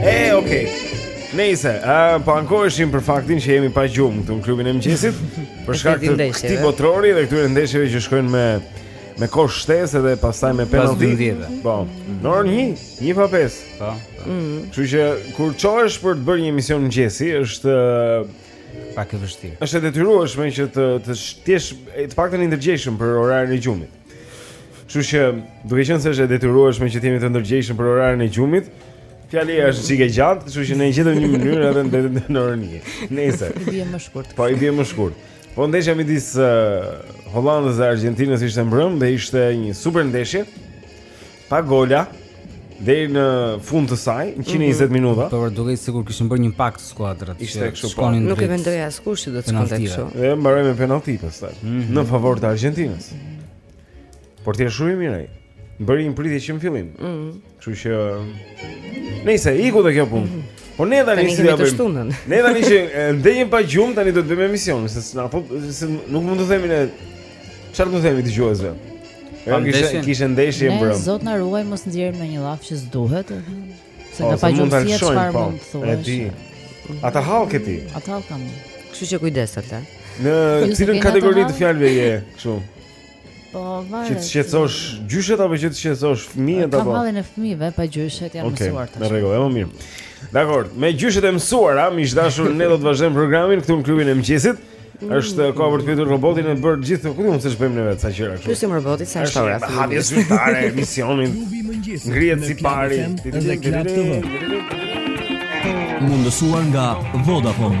E, okej. Nëse, uh, po ankoheshim për faktin që jemi pa gjumë këtu në klubin e mëngjesit, për shkak të këtij botrori dhe këtyre ndeshjeve që shkojnë me me kohë shtesë dhe pastaj me penalti. Po. Në orën 1, 1 pa 5. Po. Mhm. Kështu që kur çohesh për të bërë një emision mëngjesi, është pak e vështirë. Është e detyrueshme që të të jesh të paktën i ndërgjegjshëm për orarin e gjumit. Kështu që, duke qenë se është e detyrueshme që të jemi të ndërgjegjshëm për orarin e gjumit, fjalia është çike gjatë, kështu që ne gjetëm një mënyrë edhe mbetet në orën 1. Nëse i biem më shkurt. Po i biem më shkurt. Po ndeshja midis uh, Hollandës dhe Argjentinës ishte mbrëmë dhe ishte një super ndeshje. Pa gola deri në fund të saj, 120 mm -hmm. minuta. Por dukej sikur kishin bërë një pakt skuadrat që ishte kështu po. Nuk e mendoi askush që do të shkonte kështu. Dhe mbaroi me penallti pastaj mm -hmm. në favor të Argjentinës. Portieri shumë i mirë ai. Bëri një pritje që në fillim. Ëh. Mm -hmm. Kështu që nëse iku te kjo punë. Mm -hmm. Po ne tani si ia bëjmë? Ne tani që ndenjëm pa gjumë tani do të bëjmë emision, se na po se nuk mund të themi ne Çfarë do t'u themi dëgjuesve? Ajo kishte kishte ndeshje mbrëm. Ne zot na ruaj mos nxjerrim ndonjë llaf që s'duhet. Se po, nga pagjumësia çfarë po, mund të thuash? E di. Atë hall ke ti. Atë hall kam. Kështu që kujdes atë. Në po, cilën kategori të fjalëve je kështu? Po, varet. Që të shqetësosh gjyshet apo që të shqetësosh fëmijët apo? Kam hallin e fëmijëve pa gjyshet janë okay, mësuar tash. Okej, në rregull, më mirë. Dakor, me gjyshet e mësuara, miq të dashur, ne do të vazhdojmë programin këtu në klubin e mëngjesit. Është koha për të pyetur robotin e bërë gjithë, ku diun se ç'bëjmë ne vetë sa gjëra kështu. Pyesim robotin sa është ora. Është hapje zyrtare e emisionit. Ngrihet sipari. Mundësuar nga Vodafone.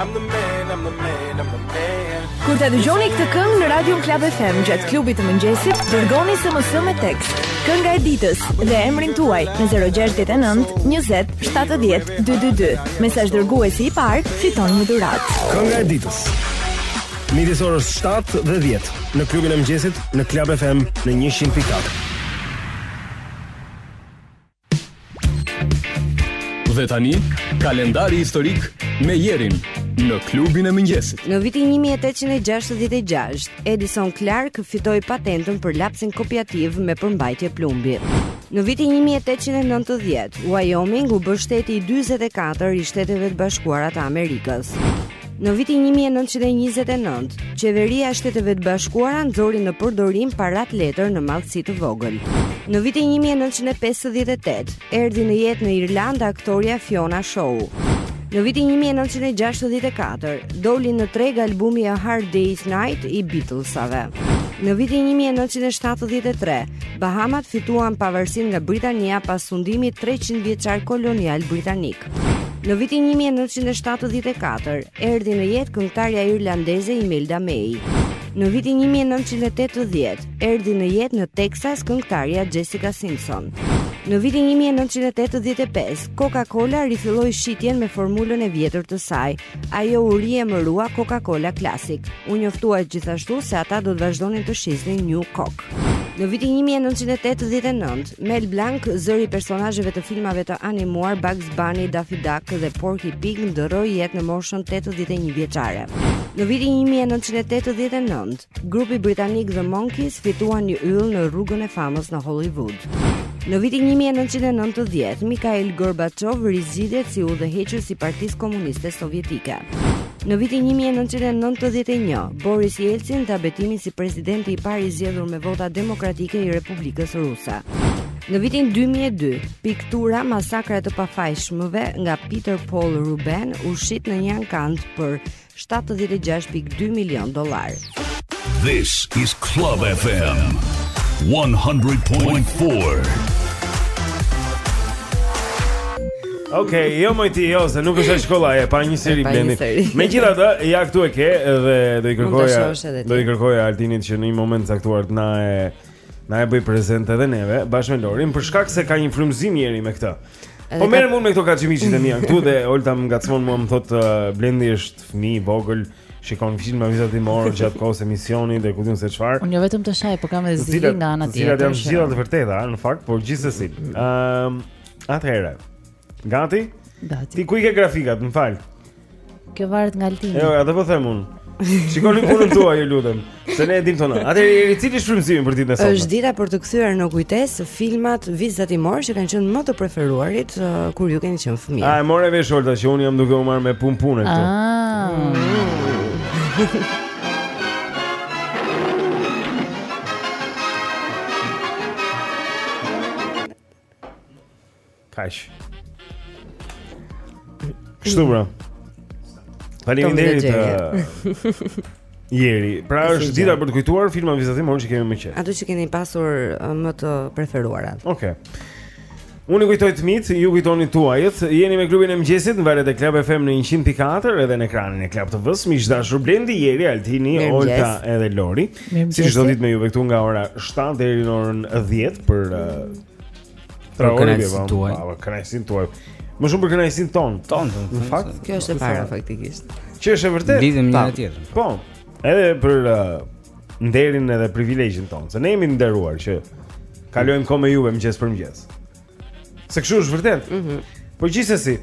I'm the man, I'm the man, I'm the man. Kur ta dëgjoni këtë këngë në Radio Club FM gjatë klubit të mëngjesit, dërgoni SMS me tekst, kënga e ditës dhe emrin tuaj në 069 20 70 222. Mesazh dërguesi i parë fiton një dhuratë. Kënga e ditës. Midis orës 7 dhe 10 në klubin e mëngjesit në Club FM në 100.4. Dhe tani, kalendari historik me Erin në klubin e mëngjesit. Në vitin 1866, Edison Clark fitoi patentën për lapsin kopjativ me përmbajtje plumbi. Në vitin 1890, Wyoming u bë shteti i 44 i Shteteve të Bashkuara të Amerikës. Në vitin 1929, qeveria e Shteteve të Bashkuara nxori në përdorim parat letër në madhësi të vogël. Në vitin 1958, erdhi në jetë në Irlandë aktorja Fiona Shaw. Në vitin 1964, doli në treg albumi A Hard Day's Night i Beatlesave. Në vitin 1973, Bahamat fituan pavarësinë nga Britania pas sundimit 300 vjeçar kolonial britanik. Në vitin 1974 erdhi në jetë këngëtarja irlandeze Imelda May. Në vitin 1980 erdhi në jetë në Texas këngëtarja Jessica Simpson. Në vitin 1985 Coca-Cola rifilloi shitjen me formulën e vjetër të saj, Ajo u riemërua Coca-Cola Classic. U njoftua gjithashtu se ata do të vazhdonin të shisnin New Coke. Në vitin 1989, Mel Blanc, zëri i personazheve të filmave të animuar Bugs Bunny, Daffy Duck dhe Porky Pig, ndërroi jetë në moshën 81 vjeçare. Në vitin 1989, Grupi britanik The Monkees fituan një yll në rrugën e famës në Hollywood. Në vitin 1990, Mikhail Gorbachev rizgjidhet si udhëheqës i Partisë Komuniste Sovjetike. Në vitin 1991, Boris Yeltsin dha betimin si presidenti i parë i zgjedhur me vota demokratike i Republikës Ruse. Në vitin 2002, piktura Masakra e të pafajshmëve nga Peter Paul Ruben u shit në një ankand për 76.2 milion dollarë. This is Club FM 100.4. Ok, jo moj ti, jo, se nuk është shkolla e pa një seri Blendi. Megjithatë, ja këtu e ke dhe do i kërkoja do i kërkoja Altinit që në një moment të caktuar të na e na e bëjë prezent edhe neve, bashkë me Lorin, për shkak se ka një frymëzim njeri me këtë. Po merrem unë me këto kaçimiçit e mia këtu dhe Olta më ngacmon mua më thotë uh, Blendi është fëmijë i vogël, shikon filma vizatimor gjatë kohës së emisionit dhe ku di unë se çfarë. Unë jo vetëm të shaj, por kam edhe zili nga ana tjetër. Të cilat janë të gjitha të vërteta, në fakt, por gjithsesi. Ëm, um, atëherë. Gati? Gati. Ti ku i ke grafikat, më fal. Kjo varet nga Altini. Jo, atë po them unë. Shikoni punën tuaj, ju lutem, se ne e dimë tonë. Atëherë cili është frymëzimi për ditën e sotme. Është dita për të kthyer në kujtesë filmat vizatimor që kanë qenë më të preferuarit uh, kur ju keni qenë fëmijë. A e more vesh Olta që unë jam duke u marrë me punë punë këtu. Ah. Kaq. Kështu bra. Faleminderit. Eh, Jeri, pra është dita për të kujtuar filma vizatimorë që kemi më qejf. Ato që keni pasur eh, më të preferuara. Okej. Okay. Unë kujtoj të mitë, ju kujtoni tuajët Jeni me klubin e mëngjesit në valët e Club FM në 100.4 Edhe në ekranin e Club TV-së Miq të dashur Blendi, Jeri, Altini, Olta edhe Lori Si çdo ditë me juve këtu nga ora 7 deri në orën 10 Për uh, Për kënaqësinë tuaj. Për kënaqësinë tuaj. Më shumë për kënaqësinë tonë. Tonë, në fakt. Kjo është e para faktikisht. Që është e vërtetë. Lidhen njëra me tjetrën. Po. Edhe për uh, nderin edhe privilegjin tonë. Se ne jemi të nderuar që kalojmë kohë me juve mëngjes për mëngjes. Se kështu është vërtet. Mhm. Mm po gjithsesi.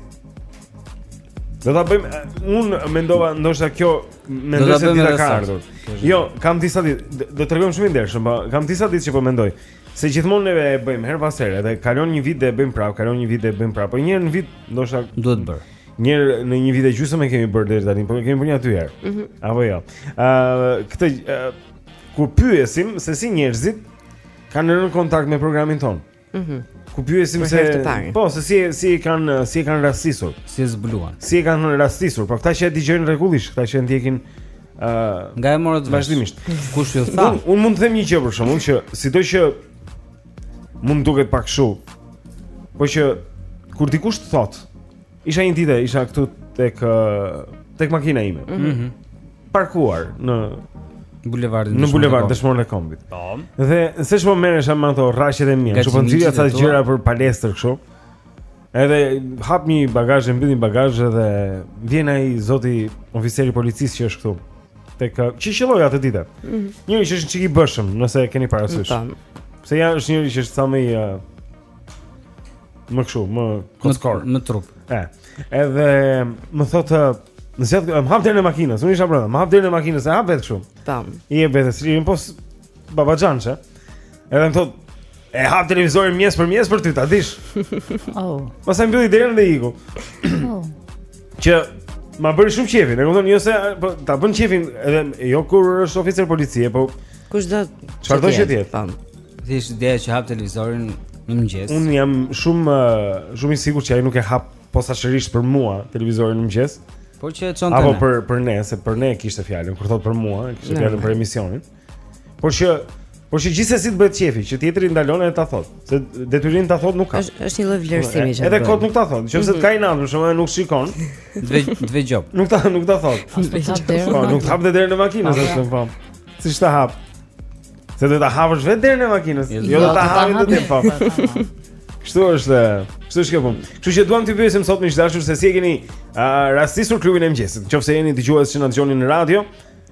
Do ta bëjmë unë mendova ndoshta kjo mendoj se ti ka ardhur. Jo, kam disa ditë, do të tregojmë shumë ndershëm, po kam disa ditë që po mendoj. Ëh, Se gjithmonë neve e bëjmë herë pas here dhe kalon një vit dhe e bëjmë prapë, kalon një vit dhe e bëjmë prapë. Po një herë në vit ndoshta duhet bërë. Një herë në një vit e gjysmë e kemi bërë deri tani, por e kemi bërë nja dy herë. Mm -hmm. Apo jo. Ë uh, këtë uh, kur pyesim se si njerëzit kanë rënë në kontakt me programin tonë. Mhm. Mm kur pyesim se po se si si e kanë si e kanë rastisur, si e zbuluan. Si e kanë rastisur, po këta që e dëgjojnë rregullisht, këta që ndjekin Ë, uh, nga e morët vesh. Kush ju tha? Unë unë mund të them një gjë për shembull që sido që mund të duket pak kështu. Po që kur dikush të thotë, isha një ditë, isha këtu tek tek makina ime. Mhm. Mm parkuar në bulevardin në bulevard Dëshmorët e Kombit. Po. Dhe se ç'po merresha me ato rraqet e mia, çfarë po nxirja sa gjëra për palestër kështu. Edhe hap një bagazh, mbyll një bagazh dhe vjen ai zoti oficeri i policisë që është këtu. Tek që qëlloi atë ditë. Mm -hmm. Njëri që është çik i bëshëm, nëse e keni parasysh. Se ja është njëri që është sa më i uh, më kshu, më kockor, më, më trup. E. Edhe më thotë më zgjat, më hap derën e makinës, unë isha brënda, më hap derën e makinës, e hap vetë kështu. Tam. I e vetë, si po Babaxhançe. Edhe më thotë e hap televizorin mjes për mjes për ty ta dish. Oh. Pastaj mbylli derën dhe iku. Oh. Që ma bëri shumë qefin, e kupton, jo se po, ta bën qefin edhe jo kur është oficer policie, po kushdo çfarëdo të jetë? Tan. Thjesht ideja që hap televizorin në mëngjes. Unë jam shumë shumë i sigurt që ai nuk e hap posaçërisht për mua televizorin në mëngjes. Por që e çon tani. Apo për për ne, se për ne kishte fjalën, kur thotë për mua, kishte fjalën për emisionin. Por që Por që gjithsesi të bëhet qejfi, që tjetri ndalon e ta thotë Se detyrim ta thotë nuk ka është, është një lloj vlerësimi që Edhe kot nuk ta thotë, që nëse të ka inat, shumë edhe nuk shikon Dve, dve gjop Nuk ta, nuk ta thotë po, Nuk ta hap dhe derën e makinës, është shumë fam Si shtë ta hap Se do ta hapësh vetë derën e makinës Jo, jo do ta hapësh dhe të fam Kështu është, kështu është kjo punë Kështu që duam të pyesim sot me dashur se si e keni uh, rastisur klubin e mëngjesit Qoftë se jeni dëgjues që na dëgjoni në radio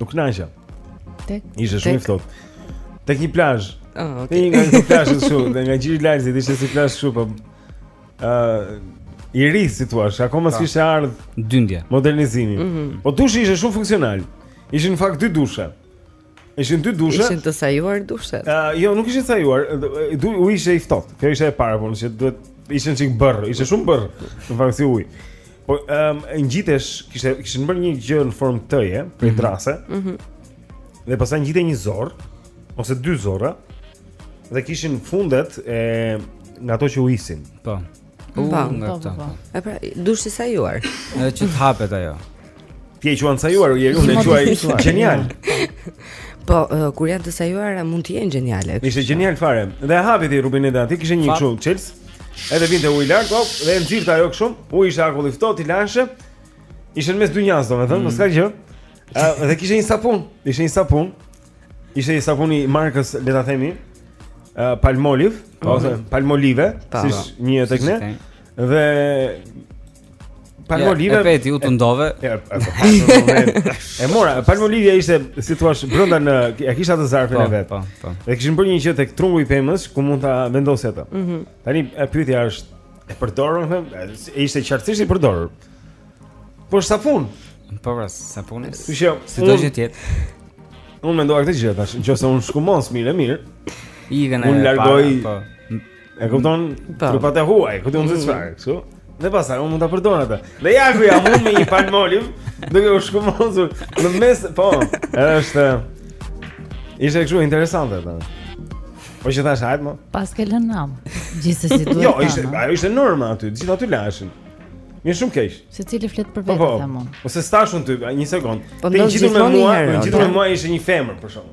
U kënaqa. Tek. Ishte shumë i ftohtë. Tek një plazh. Ëh, ah, okay. Nga një plazh këtu, nga Gjiri i Lalzit, ishte si plazh këtu, po. Ëh, i ri si thua, akoma s'kishte pra. ardh dyndja. Modernizimi. Mm -hmm. Po dushi ishte shumë funksional. Ishin në fakt dy dushe. Ishin dy dushe. Ishin të sajuar dushet. Ëh, jo, nuk ishin sajuar, uji ishte i ftohtë. Kjo ishte e para, por nëse duhet ishin çik bërr, ishte shumë bërr. Në fakt si ujë. Po, um, ngjitesh, kishte kishin bërë një gjë në formë T-je, prej mm -hmm. dërrase. Mhm. Mm dhe pastaj ngjitej një zorrë ose dy zorra dhe kishin fundet e nga ato që ujisin. Po. Po, po, po, po, po. E pra, dush i sajuar. Edhe që të hapet ajo. Ti e quan sajuar, u jeri unë e quaj genial. Po, uh, kur janë të sajuara mund të jenë geniale. Ishte genial fare. Dhe e hapje ti rubinetin aty, kishte një kështu, çelës. Edhe vinte uji lart, po, dhe e nxirrte ajo kështu. Uji ishte akull i ftohtë, i lashë. Ishte në mes dy njerëz, domethënë, mm. po s'ka gjë. Ëh, dhe kishte një sapun, ishte një sapun. Ishte një sapun i markës, le ta themi, uh, Palmolive, mm. ose Palmolive, siç njihet tek ne. Dhe Palmolive. Ja, edhe ti u tundove. Ja, e mora, Palmolive ishte si thua brenda në e kishte atë zarfin e po, vet. Po, po. Dhe kishin bërë një gjë tek trungu i pemës ku mund ta vendosje atë. Mm -hmm. Tani e pyetja është e përdora, them, e ishte qartësisht i përdorur. Po sapun. Po pra, sapun. Si çdo gjë tjetër. Unë mendova këtë gjë tash, nëse unë e shkumos mirë e mirë. Ikën e. Unë largoj. Po. E kupton? Po. Trupat e huaj, kupton se çfarë, kështu? Dhe pastaj unë mund ta përdor atë. Dhe ja ku jam unë me një Palmolive, duke u shkumosur në mes, po. Është Ishte kështu interesante atë. Po që thashë hajt mo? Paske lënë nam. Gjithsesi duhet. Jo, ishte, ajo ishte norma aty, gjithë aty laheshin. Një shumë keq. Secili flet për po, vetë po, them unë. Po s'ta shanë ty, një sekond. Po, të gjithë me mua, të gjithë me mua ishte një femër për shkak.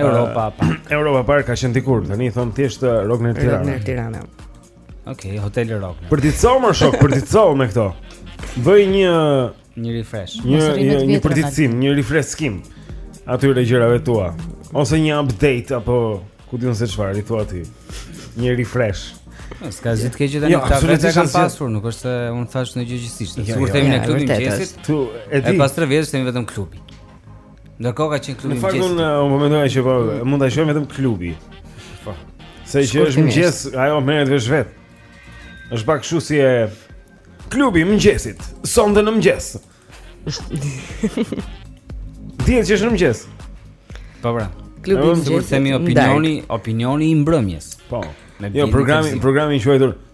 Europa uh, Park. Europa Park ka qenë dikur, tani i thonë thjesht uh, Rogner Tirana. Rogner Tirana. Okej, okay, hoteli Rogner. Për të thënë më shok, për të thënë me këto. Bëj një një refresh. Një një, një përditësim, një refreskim atyre gjërave tua ose një update apo ku di unë se çfarë i thua ti. Një refresh. S'ka asgjë të keqe tani jo, ta vetë kam pasur, nuk është se unë thashë në gjëgjësisht. Jo, Sikur jo, themi ne Klubi i Mëngjesit. Tu e di. E pas 3 vjetësh themi vetëm klubi. Ndërkohë ka qenë klubi i mëngjesit. Në fakt unë po mendoj që po mund ta themi vetëm klubi. Po. Se që është mëngjes, ajo merret vesh vetë. Është pak kështu si e klubi i mëngjesit, sonte në mëngjes. Dihet që është në mëngjes. Po pra. Klubi i mëngjesit. Sepse themi opinioni, opinioni i mbrëmjes. Po. Jo, programi, programi i quajtur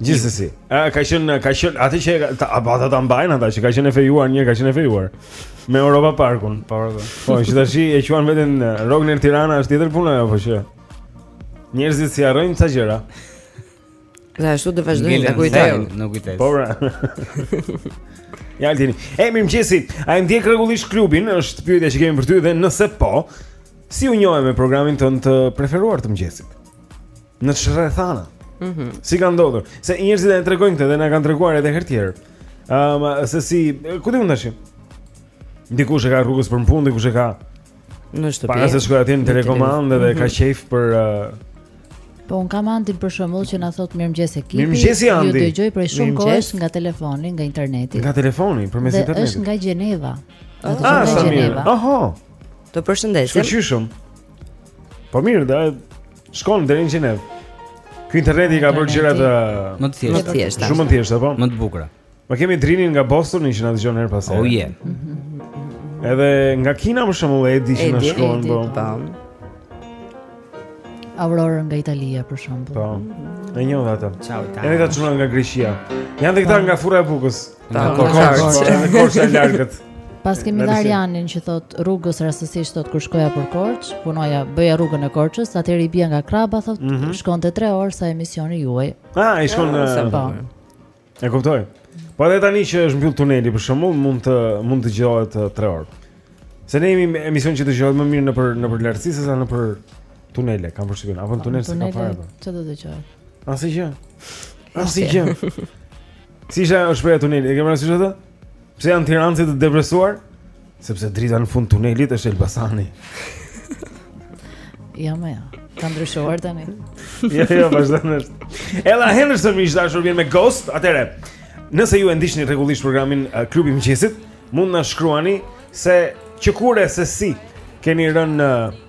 Gjithsesi, ë ka qenë ka qenë atë që apo ata ta mbajnë ata që ka qenë fejuar një ka qenë fejuar me Europa Parkun. Po, po. Po, që tash e quan veten Rogner Tirana është tjetër punë apo po që njerëzit si harrojnë ca gjëra. Dhe ashtu do vazhdojnë ta kujtojnë. Nuk kujtoj. Po. Pra. Ja dini. E mirëmëngjesi, a e ndjek rregullisht klubin? Është pyetja që kemi për ty dhe nëse po, si u njohe me programin tënd të preferuar të mëngjesit? Në ç'rrethana. Mhm. Mm si ka ndodhur? Se njerëzit e tregojnë këtë dhe na kanë treguar edhe herë tjetër. Ëm um, se si, ku di unë tash? Dikush e ka rrugës për në punë, dikush e ka në shtëpi. Para se të shkojë atje në telekomandë dhe mm -hmm. ka mhm. qejf për uh, Po unë kam Andin për shembull që na thotë mirëmëngjes ekipi. Mirëmëngjes Andi. Ju dëgjoj prej shumë kohësh nga telefoni, nga interneti. Nga telefoni, përmes internetit. Është nga Gjeneva. Ah, nga ah, Gjeneva. Oho. Të përshëndesim. Shkëlqyshëm. Po mirë, da Shkon deri në Gjenevë. Ky interneti i ka bërë gjërat më të thjeshta. Shumë të thjeshta, po. Më të bukura. Ne kemi Drinin nga Bostoni që na dëgjon herë pas here. Oh yeah. Edhe nga Kina për shembull e di që na shkruan, po. po. Aurora nga Italia për shembull. Po. E njoh atë. Ciao Italia. Edhe ata çunat nga Greqia. Janë këta nga furra e bukës. Te Korça e largët. Pastaj kemi dhe Arjanin që thotë rrugës rastësisht thotë kur shkoja për Korçë, punoja, bëja rrugën e Korçës, atëherë i bije nga Krraba thotë, mm -hmm. shkonte 3 orë sa emisioni juaj. Ah, i shkon në ah, po. E kuptoj. Po edhe tani që është mbyll tuneli për shembull, mund të mund të dëgjohet 3 orë. Se ne jemi emision që dëgjohet më mirë nëpër nëpër lartësi se sa nëpër tunele, kam përshtypjen, apo në po, tunel s'e ka fare. Çfarë do dëgjohet? Asgjë. Asgjë. Si isha është shprehja tuneli, e ke parasysh atë? Pse janë tironcit të depresuar? Sepse drita në fund të tunelit është Elbasani. Ja më ja. Ka ndryshuar tani. Jo, jo, vazhdonisht. Ella Henderson miq të dashur vjen me Ghost, atëherë. Nëse ju e ndiqni rregullisht programin uh, Klubi i Mëngjesit, mund të na shkruani se që kur e se si keni rënë në uh,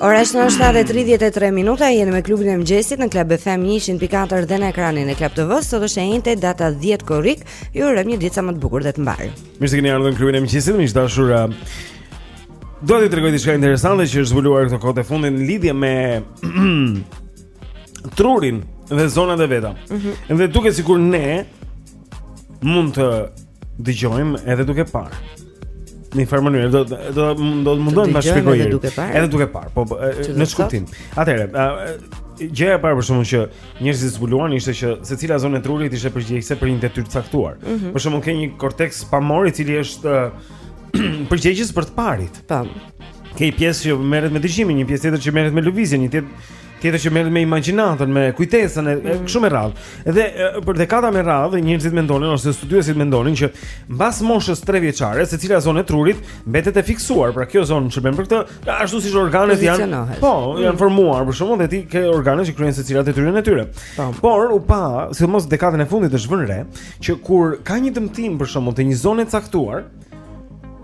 Ora është 9:33 minuta, jeni me klubin e mëngjesit në Club FM 100.4 dhe në ekranin e Club TV-së. Sot është e enjte data 10 korrik. Ju urojmë një ditë sa më të bukur dhe të mbarë. Mirë se keni ardhur në klubin e mëngjesit, miq të dashur. Do t'ju tregoj diçka interesante që është zbuluar këto kohët e fundit në lidhje me trurin dhe zonat e veta. Mm -hmm. Dhe duket sikur ne mund të dëgjojmë edhe duke parë. Në njëfarë mënyre do do do të mundojmë ta shpjegojmë edhe duke parë. Edhe duke parë, po, po në ç'kuptim. Atëherë, gjëja e parë për shembull që njerëzit zbuluan ishte që secila zonë e trurit ishte përgjegjëse për një detyrë të caktuar. Mm -hmm. Për shembull ke një korteks pamor i cili është përgjegjës për të parit. Tamam. Po. Ke një pjesë që merret me dëgjimin, një pjesë tjetër që merret me lëvizjen, një tjetër Tjetër që merret me imagjinatën, me kujtesën e mm. kështu me radhë. Dhe për dekada me radhë njerëzit mendonin ose studiuesit mendonin që mbas moshës 3 vjeçare, secila zonë e trurit mbetet e fiksuar. Pra kjo zonë shërben për këtë, ashtu siç organet janë. Po, mm. janë formuar për shembull dhe ti ke organe që kryejnë secila detyrën e tyre. Po. Por u pa, sidomos dekadën e fundit është vënë re që kur ka një dëmtim për shembull te një zonë e caktuar,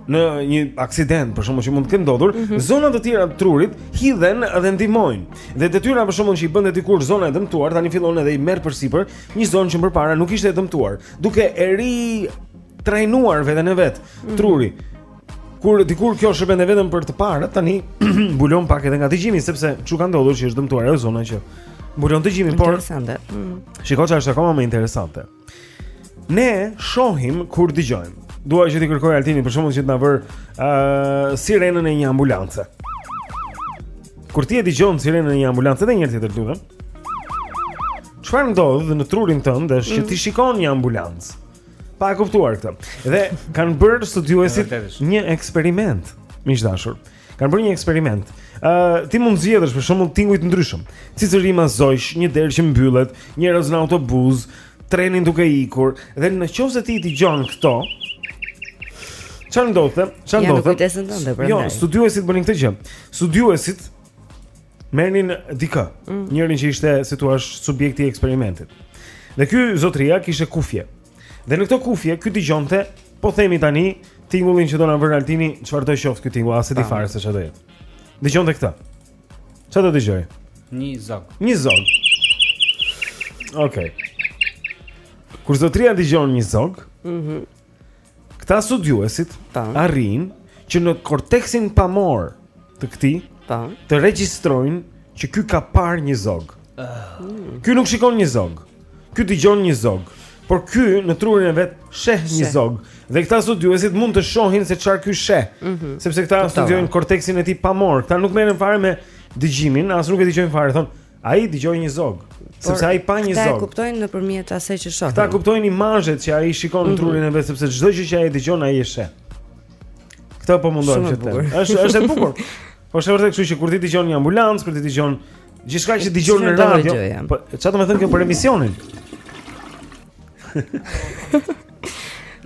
në një aksident për shembull që mund të ketë ndodhur, mm -hmm. zona të tjera të trurit hidhen dhe ndihmojnë. Dhe detyra për shembull që i bënte dikur zona e dëmtuar, tani fillon edhe i merr përsipër një zonë që më parë nuk ishte e dëmtuar, duke e ritrajnuar veten e vet, mhm. truri. Mm -hmm. Kur dikur kjo shërbente vetëm për të parë, tani mbulon pak edhe nga dëgjimi sepse ç'ka ndodhur që është dëmtuar ajo zona që mbulon dëgjimin, por mm. shiko çfarë është akoma më interesante. Ne shohim kur dëgjojmë. Dua që t'i kërkoj Altinit për shembull që të na vërë uh, sirenën e një ambulance. Kur ti e dëgjon sirenën e një ambulance edhe një herë tjetër të lutem. Çfarë ndodh në trurin tënd është që ti mm. shikon një ambulancë? Pa e kuptuar këtë. Dhe kanë bërë studiuesit një eksperiment, miq të dashur. Kanë bërë një eksperiment. Ë, uh, ti mund të zgjedhësh për shembull tinguj të ndryshëm. Cicërima zogjsh, një derë që mbyllet, njerëz në autobus, trenin duke ikur dhe në qoftë se ti i dëgjon këto, çfarë ndodhte? Çfarë ndodhte? Ja, kujtesën tënde prandaj. Jo, studiuesit bënin këtë gjë. Studiuesit merrnin dikë, mm. njërin që ishte, si të thuash, subjekti i eksperimentit. Dhe ky zotëria kishte kufje. Dhe në këto kufje ky dëgjonte, po themi tani tingullin që do na vërë Altini, çfarëdo qoftë ky tingull, as e di fare se çfarë do jetë. Dëgjonte këtë. Çfarë do dëgjoj? Një zog. Një zog. Okej. Okay. Kur zotëria dëgjon një zog, mhm. Mm Këta studiuesit arrijnë që në korteksin pamor të këtij, po, të regjistrojnë që ky ka parë një zog. Mm. Ky nuk shikon një zog. Ky dëgjon një zog. Por ky në trurin e vet sheh një zog dhe këta studiuesit mund të shohin se çfarë ky sheh, mm -hmm. sepse këta studiojnë korteksin e tij pamor. Këta nuk merren fare me dëgjimin, as nuk e dëgjojnë fare, thonë, ai dëgjoi një zog. Sepse ai pa një zog. Këta e kuptojnë nëpërmjet asaj që shohin. Këta kuptojnë imazhet që ai shikon në mhm. trurin e vet sepse çdo gjë që ai dëgjon ai e sheh. Këtë po mundohem të them. Është është e bukur. Po është vërtet kështu që kur ti dëgjon një ambulancë, kur ti dëgjon gjithçka që dëgjon në radio. Po çfarë do të thonë kjo për emisionin?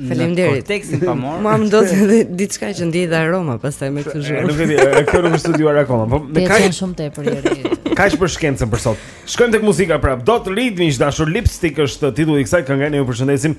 Faleminderit. Kontekstin pa marrë. Mua më ndodh edhe diçka që ndjej dhe aroma pastaj me këtë zhurmë. Nuk e di, kjo nuk është studiuar akoma. Po me kaq shumë tepër deri. Kaq për shkencën për sot. Shkojmë tek muzika prap. Do të rrit miq të dashur lipstick është titulli i kësaj kënge. Ne ju përshëndesim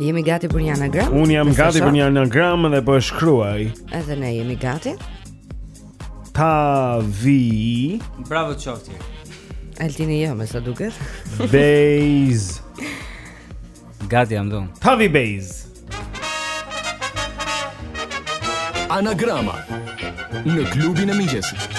Jemi gati për një anagram? Unë jam gati për një anagram dhe po e shkruaj. Edhe ne jemi gati. Ta vi. Bravo qoftë. Altini jo, më sa duket. Beiz. Gati jam do. Ta vi Beiz. Anagrama në klubin e mëngjesit.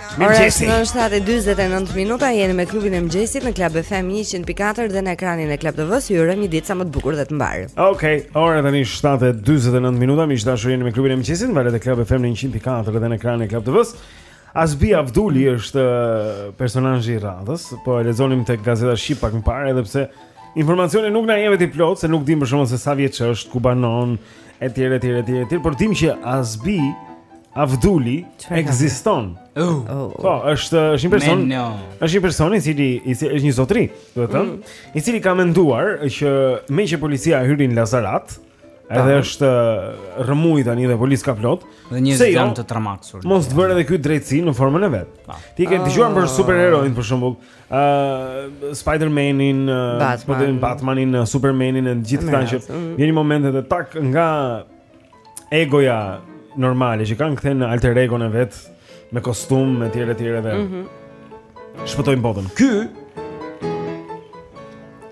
Ora është 7:49 minuta, jeni me klubin e mëngjesit në Club FM 104 dhe në ekranin e Club TV-s. Ju urojmë një ditë sa më të bukur dhe të mbarë. Okej, okay, ora tani 7:49 minuta, miq të dashur, jeni me klubin e mëngjesit në valët e Club FM 104 dhe në ekranin e Club TV-s. Asbi Avduli është uh, personazhi i radhës, po e lexonim tek gazeta Shqip pak më parë edhe pse informacioni nuk na jepet i plotë, se nuk dimë për shembull se sa vjeç është, ku banon, etj, etj, etj, etj, por dimë që Asbi Avduli ekziston. Oh. oh. Po, është është një person. No. Është një person i cili i cili është një zotri, do të thënë, mm. i cili ka menduar që meqë policia hyri në Lazarat, edhe Ta. është rrëmujë tani dhe policë ka plot, dhe njerëzit janë jo, të tromaksur. Mos të vërë edhe ky drejtësi në formën e vet. Po. Ti ke dëgjuar për ah. superheroin për shembull, ë uh, Spider-Manin, uh, Batman. Batmanin, uh, Supermanin e gjithë këta që mm. vjen një moment edhe tak nga egoja normale që kanë kthehen në alter egon e vet me kostum e tjerë e tjerë dhe mm -hmm. shpëtojnë botën. Ky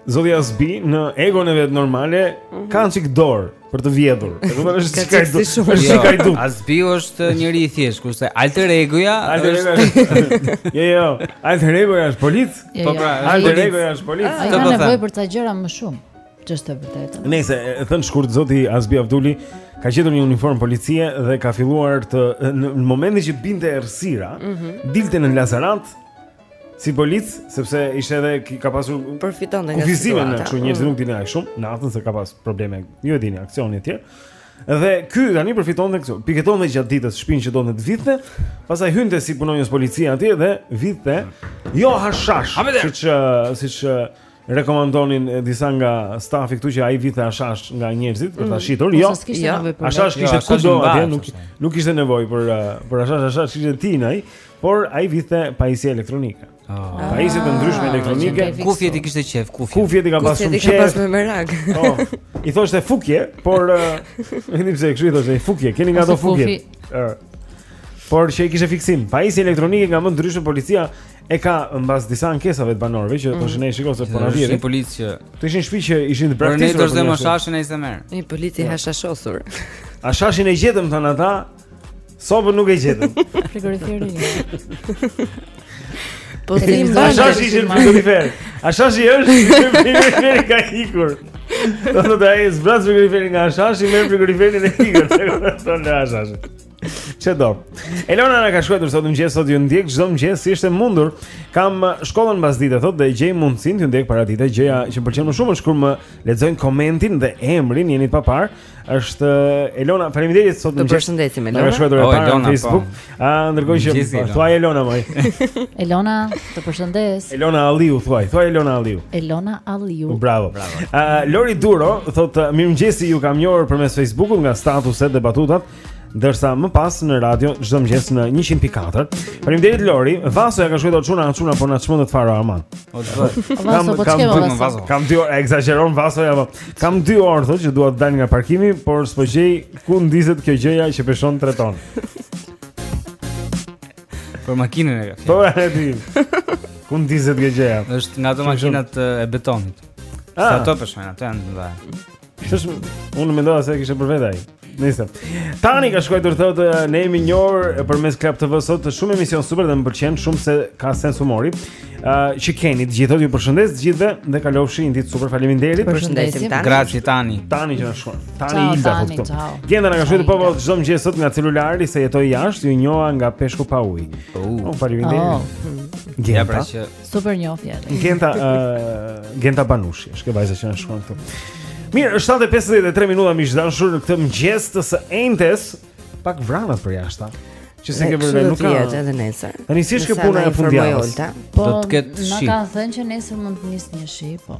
Zoti Asbi në egon e vet normale mm -hmm. ka një çik dorë për të vjedhur. Do të thotë se hajdut. Është hajdut. Asbi është njeri i thjeshtë, kurse alter egoja është Jo, jo, alter egoja është polic. Jo, po jo. pra, alter egoja është polic. Ai ka nevojë për ca gjëra më shumë. Ç'është e vërtetë? Nëse e thënë shkurt zoti Azbi Avduli ka gjetur një uniformë policie dhe ka filluar të në momentin që binte errësira, mm -hmm. dilte në Lazarat si polic, sepse ishte edhe ka pasur përfiton nga kufizime në kshu njerëz mhm. nuk dilnin shumë, natën se ka pas probleme, ju e dini, aksioni etj. Dhe ky tani përfitonte këtu. Piketonte gjatë ditës shpinë që donte të vidhte, pastaj hynte si punonjës policie atje dhe vidhte. Jo hashash, siç siç rekomandonin disa nga stafi këtu që ai vidhte ashash nga njerëzit për ta mm. shitur. Jo, jo. ashash jo, kishte kudo atje, nuk nuk kishte nevojë për uh, për ashash, ashash kishte të tijën ai, por ai vidhte pajisje elektronike. Oh. Ah. Pajisje të ndryshme ah, elektronike. Kufjet i kishte qef, kufjet. Kufjet i ka pas shumë qef. Kufjet i ka pas me merak. Po. I thoshte fukje, por uh, vinte pse kështu i thoshte fukje, keni nga ato fukje. Por që i kishte fiksim, pajisje elektronike nga më të ndryshme policia e ka mbas disa ankesave të banorëve që mm. thoshin hej shiko se po na vjen. Një polic që të nxin shtëpinë që ishin të braktisur. Ne dorëzojmë ashashin ai se merr. Një polic i hashashosur. Ashashin e gjetëm thanë ata? Sobën nuk e gjetëm. Frigoriferi. Po ti më bën. Ashashi ishte në frigorifer. Ashashi është në frigorifer ka ikur. Do të ai zbraz frigoriferin nga Ashashi me frigoriferin e ikur. Do të Ashashi. Çe do. Elona na ka shkruar sot mëngjes thotë ju ndjek çdo mëngjes si është e mundur. Kam uh, shkollën mbas dite thotë dhe gjej mundësinë t'ju ndjek para dite. Gjëja që më pëlqen më shumë është kur më lexoni komentin dhe emrin jeni të paparë. Është uh, Elona, faleminderit sot mëngjes. Të përshëndesim Elona. Na ka shkruar oh, Elona në po. Facebook. A ndërkohë që po, thuaj Elona moj. Elona, të përshëndes. Elona Alliu thuaj, thuaj Elona Alliu. Elona Alliu. Bravo. Bravo. Uh, Lori Duro thotë mirëmëngjesi ju kam njohur përmes Facebookut nga statuset dhe batutat. Ndërsa më pas në radio çdo mëngjes në 100.4. Faleminderit Lori, Vasoja ka shkruar çuna, çuna po na çmend fare Arman. O çfarë? Vaso po ç'ke more Vaso. Kam dy orë, ekzagjeron Vasoja. Po. Kam dy orë thotë që dua të dal nga parkimi, por s'po gjej ku ndizet kjo gjëja që peshon 3 ton. Për makinën e ka. Po e di. Ku ndizet kjo gjëja? Është nga ato makinat e betonit. Ah. Sa ton peshon, ato janë të mëdha. Shush, unë mendova se e kishe për vetë ai. Nëse. Tani ka shkruar thotë ne jemi njohur përmes Club TV thotë shumë emision super dhe më pëlqen shumë se ka sens humori. Ë uh, që keni të gjithë, ju përshëndes të gjithëve dhe kalofshi një ditë super faleminderit. Përshëndesim tani. Grazie tani. Tani që na shkruan. Tani i dha foto. Genta na ka shkruar po çdo mëngjes thotë nga celulari se jetoj jashtë, ju njoha nga peshku pa ujë. Oh, oh faleminderit. Oh. Genta. Ja pra që Super njohje. Genta uh, Genta Banushi, është kjo vajza që na shkruan këtu. Mirë, është 7:53 minuta miq të dashur në këtë mëngjes të së enjtes, pak vranët përjashta. Që s'e ke vënë nuk ka. Edhe nesër. Tani si është kjo puna e fundjavës? Po, na kanë thënë që nesër mund të nisë një shi, po.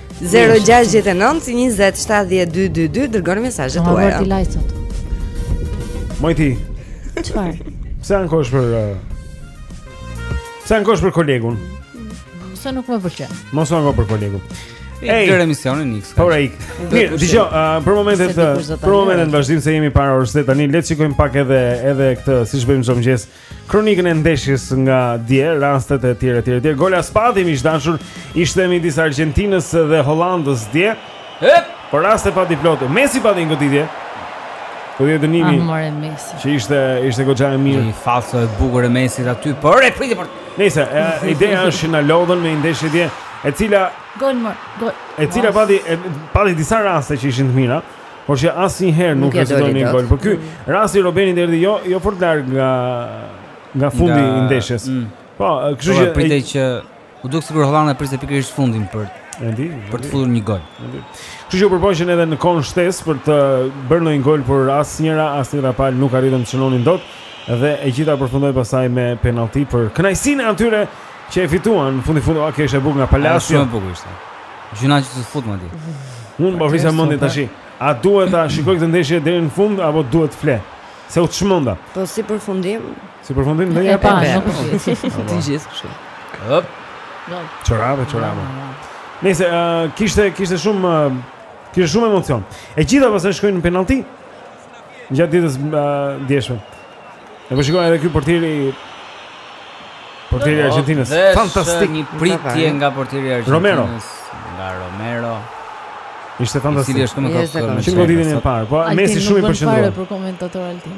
0-6-9-27-12-22 Dërgoni mesazhet tuaja Më vërë t'i lajtët Moj ti Çfarë? Pse ankohesh për uh, Pse ankohesh për kolegun? Pse nuk më pëlqen Mos u anko për kolegun Ej, këtë emisionin Nix. Po ai. Mirë, dëgjoj, uh, për momentet, për momentin vazhdim se jemi para orës tani, le të shikojmë pak edhe edhe këtë, siç bëjmë çdo mëngjes, Kronikën e ndeshjes nga dje, rastet e tjera e tjera e tjera. Gola s'pati miq të dashur, ishte midis Argjentinës dhe Holandës dje. Hep! Por raste pa diplotë. Messi pa një goditje. Goditje dënimi. Ah, more Messi. Që ishte ishte goxha e mirë. Një fazë e bukur e Messit aty, por e priti për. Nejse ideja është që na lodhën me një ndeshje dje, e cila gol mor, gol. E cila pati pati disa raste që ishin të mira. Por që asnjëherë nuk e shënuan një gol Por kjo, mm. rasti i Robenit erdhi jo, jo fort larg nga, nga fundi nga... i ndeshjes mm. Po, kështu po, që e pritej që u duk sikur Holanda priste pikërisht fundin për Edhe, për të futur një gol. Kështu që u përpoqën edhe në kohën shtesë për të bërë ndonjë gol, por asnjëra asnjëra palë nuk arritën të shënonin dot dhe e gjitha përfundoi pastaj me penalti për kënaqësinë e atyre që e fituan në fund të fundit, okay, është e bukur nga Palacio. Shumë e bukur ishte. Gjyna që të fut më di Unë po vrisja mendjen tashi A duhet ta shikoj këtë ndeshje deri në fund Apo duhet të fle Se u çmenda Po si përfundim Si përfundim dhe e pamë Nuk po Ti gjithë kështu Këp Qërave, qërave Nejse, uh, kishte, kishte shumë uh, Kishte shumë emocion E gjitha pastaj shkoi në penalti Gjatë ditës së djeshme. Ne po shikojmë edhe ky portieri portieri i Argentinës. Fantastik. Një pritje nga portieri i Argjentinës. Romero. Nga Romero. Ishte fantastik. Cili është më top? Shumë goditën e parë. Po Messi shumë i përqendruar. Ai nuk bën fare për komentator Altin.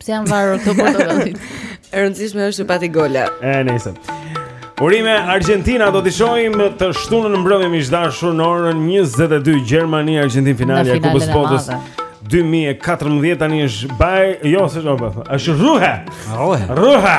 Pse janë varur këto portokallit? E rëndësishme është që pati gola. E nice. Urime Argjentina do t'i shohim të shtunën në mbrëmje miq të dashur në orën 22 Gjermani Argjentinë finalja e Kupës së Botës. 2014 tani është baj, jo se çfarë bëhet. Është rruha. Rruha. Rruha.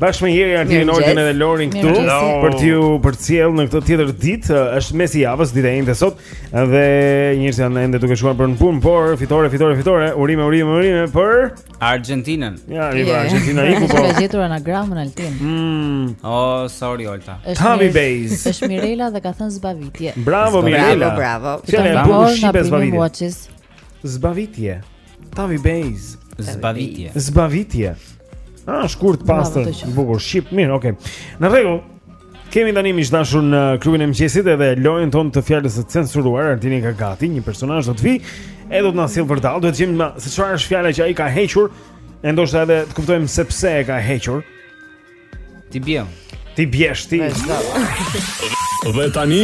Bashkë me Jeri Altin Oltën edhe Lorin këtu për t'ju përcjellë në këtë tjetër ditë, është mesi i javës, ditë e enjte sot dhe njerëzit janë ende duke shkuar për në punë, por fitore, fitore, fitore, urime, urime, urime për Argjentinën. Ja, i yeah. Argjentina iku po. Ka gjetur anagramën Altin. Mm. Oh, sorry Olta. Tommy Bays. Është Mirela dhe ka thënë zbavitje. Bravo Mirela. Bravo, bravo. Fjalë e bukur shqipe zbavitje. Zbavitje. Tommy Bays. Zbavitje. Zbavitje. Ah, shkurt pastër, bukur, shqip, mirë, okay. Në rregull. Kemi tani miq të dashur në klubin e mëngjesit edhe lojën tonë të fjalës së censuruar Altini ka gati një personazh do të vijë e do të na sjellë vërdallë duhet të gjejmë se çfarë është fjala që ai ka hequr e ndoshta edhe të kuptojmë se pse e ka hequr T'i biem. T'i biesh ti. Dhe tani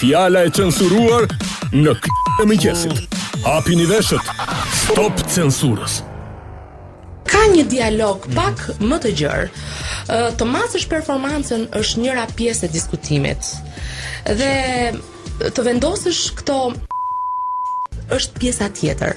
fjala e censuruar në klubin e mëngjesit. Hapini veshët. Stop censurës. Ka një dialog pak më të gjerë. Ë, Të masësh performancën është njëra pjesë e diskutimit. Dhe të vendosësh këto është pjesa tjetër.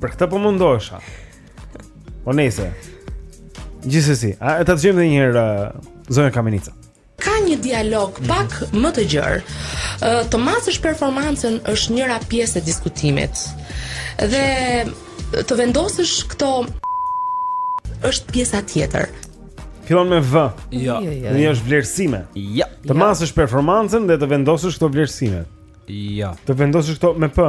Për këtë po mundohesha. Po nejse. Gjithsesi, a ta dëgjojmë edhe një herë uh, zonjën Kamenica. Ka një dialog mhm. pak mm -hmm. më të gjerë. Uh, të masësh performancën është njëra pjesë e diskutimit. Dhe të vendosësh këto është pjesa tjetër. Fillon me V. Jo. jo, jo. Një është vlerësime. Jo. Të jo. masësh performancën dhe të vendosësh këto vlerësime. Jo. Të vendosësh këto me P.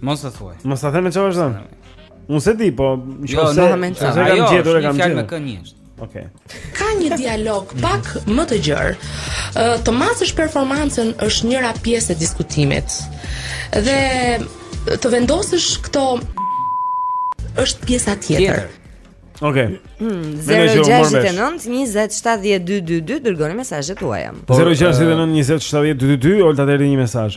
Mos e thuaj. Mos ta them çfarë është. Unë s'e di, po më shkon se. Jo, kam jo, gjetur e kam gjetur. Është një është. Okej. Okay. Ka një dialog pak më të gjerë. Ë të masësh performancën është njëra pjesë e diskutimit. Dhe të vendosësh këto është pjesa tjetër. Ok. Hmm, 069 20 70 222 dërgoni mesazhet tuaja. 069 20 70 222 Olta, Jeri një mesazh.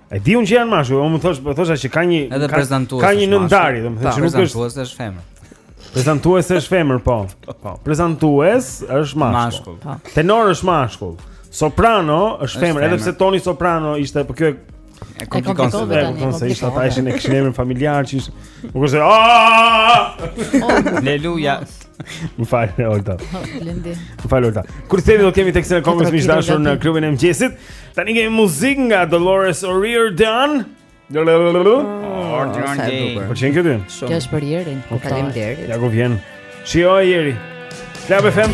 E di unë që janë meshkuj, unë më thosh, po thosha që ka një Edhe ka, prezantues. Ka një nëndarje, domethënë që nuk është prezantues është femër. Prezantues është femër, po. Po, prezantues është mashkull. Po. Tenor është mashkull. Soprano është femër, edhe pse Toni Soprano ishte, po kjo e komplikon se vetë komplikon se ishte ata ishin e kishin emrin familjar, që ishte nuk është aaaa Aleluja Më fal, Olta. Blendi. Më fal, Olta. Kur themi do kemi tekstin e këngës miq të dashur në klubin e mëngjesit. Tani kemi muzikë nga Dolores O'Riordan. O'Riordan. Po ç'ne këtu. Kjo është për Jerin. Po faleminderit. Ja ku vjen. Shijoje Jeri. Club FM.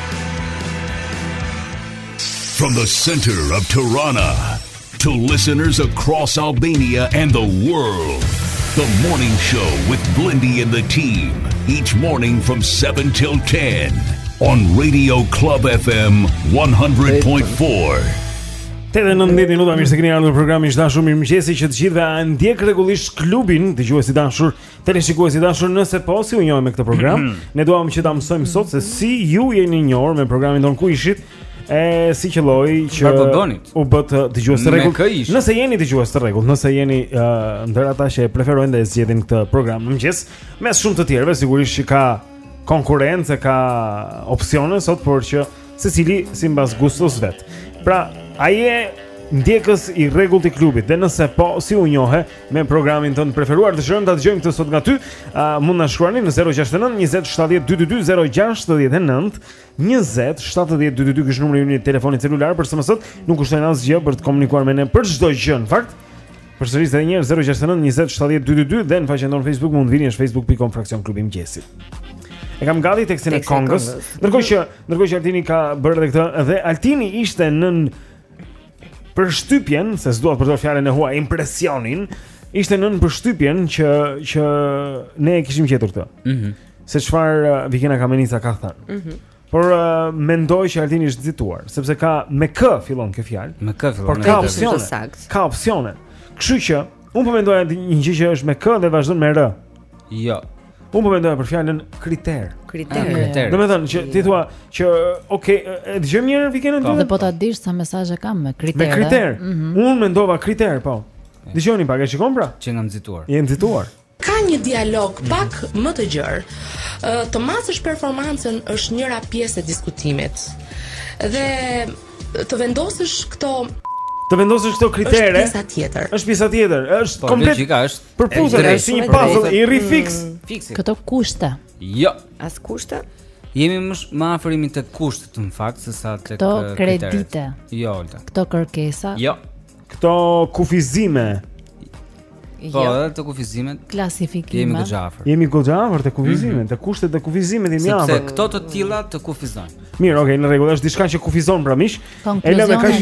From the center of Tirana to listeners across Albania and the world. The morning show with Blendi and the team each morning from 7 till 10 on Radio Club FM 100.4. Tetë e nëntë minuta, mirë se keni ardhur në program miq të dashur, mirëmëngjesi të gjithëve. A e ndjek rregullisht klubin, dëgjues i dashur, Teleshikues i dashur nëse po si u njohë me këtë program Ne duham që ta mësojmë sot se si ju jeni njohur me programin tonë ku ishit E si që qëlloi që u bëtë dëgjues të rregullt Nëse jeni dëgjues të rregullt Nëse jeni uh, ndër ata që e preferojnë dhe e zgjedhin këtë program Në mëngjes mes shumë të tjerëve sigurisht që ka konkurrencë Ka opsione sot por që secili simbas gustos vet Pra a je ndjekës i rregullt i klubit Dhe nëse po si u njohe me programin tënd të preferuar. Dëshirojmë ta dëgjojmë këtë sot nga ty. Uh, mund na shkruani në 069 20 70 222 069 20 70 222 ky është numri ynë i telefonit celular për SMS. Nuk kushton asgjë për të komunikuar me ne për çdo gjë në fakt. Përsëris edhe një herë 069 20 70 222 dhe në faqen tonë Facebook mund të vini në facebook.com fraksion klubi i mëngjesit. E kam gati tekstin e këngës. Ndërkohë që ndërkohë që Altini ka bërë edhe këtë dhe Altini ishte në përshtypjen, se s'dua të përdor fjalën e huaj impresionin, ishte nën përshtypjen që që ne e kishim gjetur këtë. Mhm. Mm se çfarë uh, Vikena Kamenica ka thënë. Mhm. Mm por uh, mendoj që Altini është nxituar, sepse ka me k fillon kjo fjalë. Me k fillon? Por ka opsione. Saktë. Ka opsione. Kështu që un po mendoja një gjë që është me k dhe vazhdon me r. Jo. Unë po mendoja për fjalën kriter. Kriter. Ah, domethënë që ti thua që ok, e dëgjoj mirë Vikenën tonë. Po, po ta dish sa mesazhe kam me kriter. Me kriter. Mm -hmm. Unë mendova kriter, po. Dëgjoni pak, e shikon pra? Që nga nxituar. Je nxituar. Ka një dialog mhm. pak mm -hmm. më të gjerë. Të masësh performancën është njëra pjesë e diskutimit. Dhe të vendosësh këto të vendosësh këto kritere. Është pjesa tjetër. Është pjesa tjetër. Është po, komplet. Logjika është Për puzzle, është si një puzzle i rri fix. Mm. Këto kushte. Jo. As kushte? Jemi më, më afër jemi tek kushtet në fakt se sa tek këto eh, kritere. Jo, Olta. Këto kërkesa. Jo. Këto kufizime. Jo. Po, edhe te kufizimet. Klasifikime. Jemi goxha afër. Jemi goxha afër te kufizimet, mm -hmm. te kushtet te kufizimet jemi afër. Sepse këto të tilla të kufizojnë. Mirë, okay, në rregull, është diçka që kufizon pra mish. Elena me kaq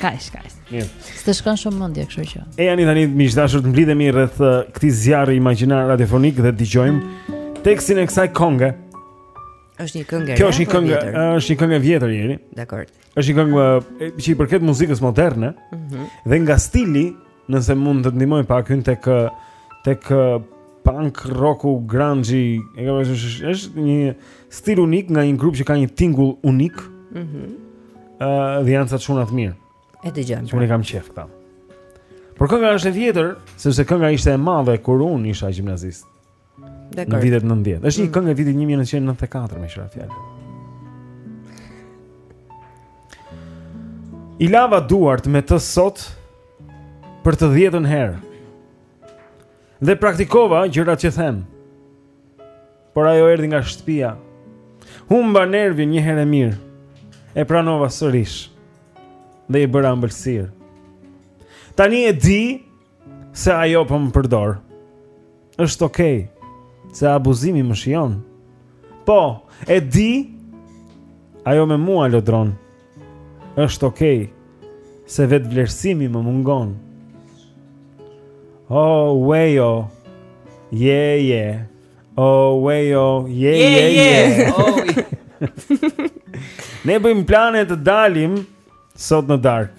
Kaq, kaq. Mirë. S'të shkon shumë mendje, kështu që. Ejani tani miq të dashur të mblidhemi rreth uh, këtij zjarri imagjinar radiofonik dhe të dëgjojmë tekstin e kësaj kënge. Është një këngë e re. Kjo është një këngë, është një këngë e vjetër e re. Dakor. Është një këngë uh, që i përket muzikës moderne. Mhm. Mm dhe nga stili Nëse mund të ndihmoj pak hyn tek tek punk rocku grunge, e kam thënë është një stil unik nga një grup që ka një tingull unik. Mhm. Mm Ëh, uh, dhe janë ca çuna të mirë. E dëgjojmë. Unë pra. i kam qejf këta. Por kënga është e vjetër, sepse kënga ishte e madhe kur unë isha gjimnazist. Dakord. Në vitet 90. Është një mm. këngë e vitit 1994 me shkurt fjalë. I lava duart me të sot për të dhjetën herë. Dhe praktikova gjërat që them. Por ajo erdhi nga shtëpia. Humba nervin një herë e mirë. E pranova sërish. Dhe i bëra ëmbëlsirë. Tani e di Se ajo po më përdor. Është okay. Se abuzimi më shijon. Po, e di. Ajo me mua lodron. Është okay. Se vetëvlerësimi më mungon. Oh, wejo. Je, je. Oh, wejo. Je, je, je. Oh, ne bëjmë plane të dalim sot në darkë.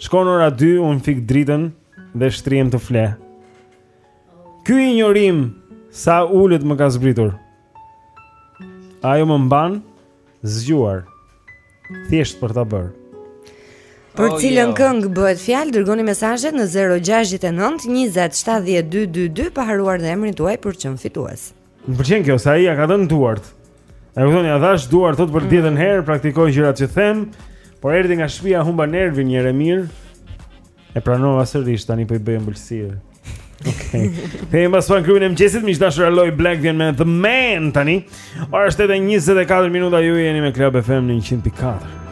Shkon ora 2, unë fik dritën dhe shtrihem të fle. Ky injorim sa ulët më ka zbritur. Ajo më mban zgjuar. Thjesht për ta bërë. Për oh, cilën jo. këngë bëhet fjalë? dërgoni mesazhet në 069 20 70 222 pa harruar dhe emrin tuaj për çmim fitues. Më pëlqen kjo, se ai ia ka dhënë duart. E kupton, ia dhashë duart thotë për të dhjetën mm. herë, praktikoj gjërat që them, por erdha nga shtëpia humba nervin një herë e mirë. E pranova sërish tani po i bëj ëmbëlsirë. Okej. Hey, me klubin e mëngjesit, miq të dashur Aloe Blacc vjen me The Man tani. Ora 8 e 24 minuta ju jeni me Club FM në 100.4.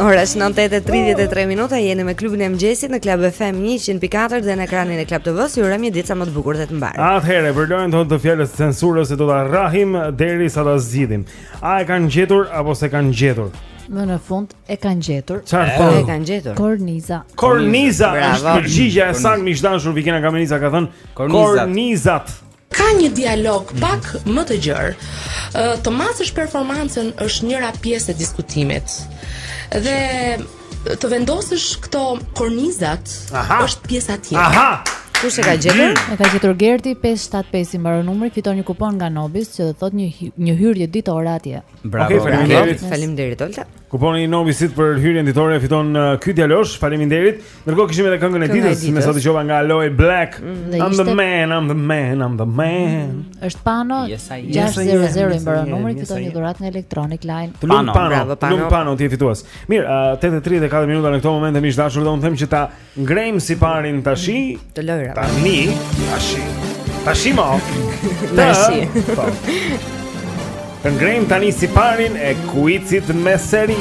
Ora 8:33 minuta, jeni me klubin e mëngjesit në Club FM 100.4 dhe në ekranin e Club TV-s, ju urojmë një ditë sa më të bukur dhe të mbarë. Atëherë, për lojën tonë të fjalës së censuruar, se do ta rrahim derisa ta zgjidhim. A e kanë gjetur apo s'e kanë gjetur? Më në fund E kanë gjetur. Çfarë po? E kanë gjetur. Korniza. Korniza. Është përgjigja e saktë miq të dashur, Vikena Kamenica ka thënë Kornizat. Ka një dialog pak mm -hmm. më të gjerë. Të masësh performancën është njëra pjesë e diskutimit. Dhe të vendosësh këto kornizat Aha. është pjesa tjetër. Aha. Kush e ka gjetur? Mhm. E ka gjetur Gerti 575 i mbaron numri, fiton një kupon nga Nobis që do të thotë një një hyrje ditore atje. Bravo. Okay, faleminderit. Faleminderit Olta. Kuponi i Nobisit për hyrjen ditore e fiton uh, ky djalosh. Faleminderit. Ndërkohë kishim edhe këngën e ditës, me sa dëgjova nga Aloe Blacc. Mm, I'm the man, I'm the man, I'm the man. Mm, është Pano 600 i mbaron numri fiton një dhuratë nga Electronic Line. Pano, bravo Pano. Po, Pano ti je fitues. Mirë, 8:34 uh, minuta në këtë momente miq të dashur dhe unë them që ta Ngremë siparin tashi Të lojra Tani Tashi Tashmë Tashi po. Të ngremë tani siparin e kuicit me seri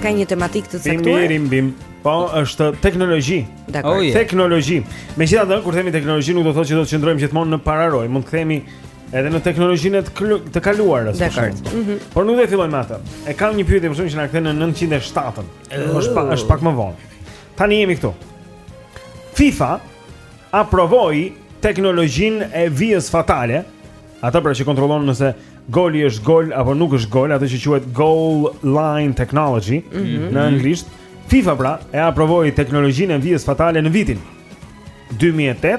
Ka një tematikë të caktuar? Bim, birim, bim Po, është teknologji Dakord oh, yeah. Teknologji Megjithatë, kur themi teknologji nuk do thotë që do të qëndrojmë gjithmonë në pararojë Mund të themi Edhe në teknologjinë e të kaluarës. Dakord. Mm -hmm. Por nuk do të fillojmë me atë. E kam një pyetje më shumë që na kthen në 97-ën. Është pak është pak më vonë. Tani jemi këtu. FIFA aprovoi teknologjinë e vijës fatale. Atë pra që kontrollon nëse goli është gol apo nuk është gol, atë që quhet goal line technology mm -hmm. në anglisht. FIFA pra e aprovoi teknologjinë e vijës fatale në vitin 2008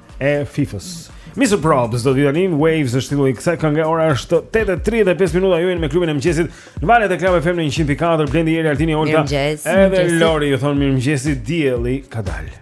e FIFA-s. Mr. Probs tani Waves është titulli i kësaj kënge. Ora është 8:35 minuta. Ju jeni me klubin e mëngjesit. Në valët e Club FM në 104 Blendi Jeri Altini Olta edhe Lori ju thon mirëmëngjesi dielli ka dalë.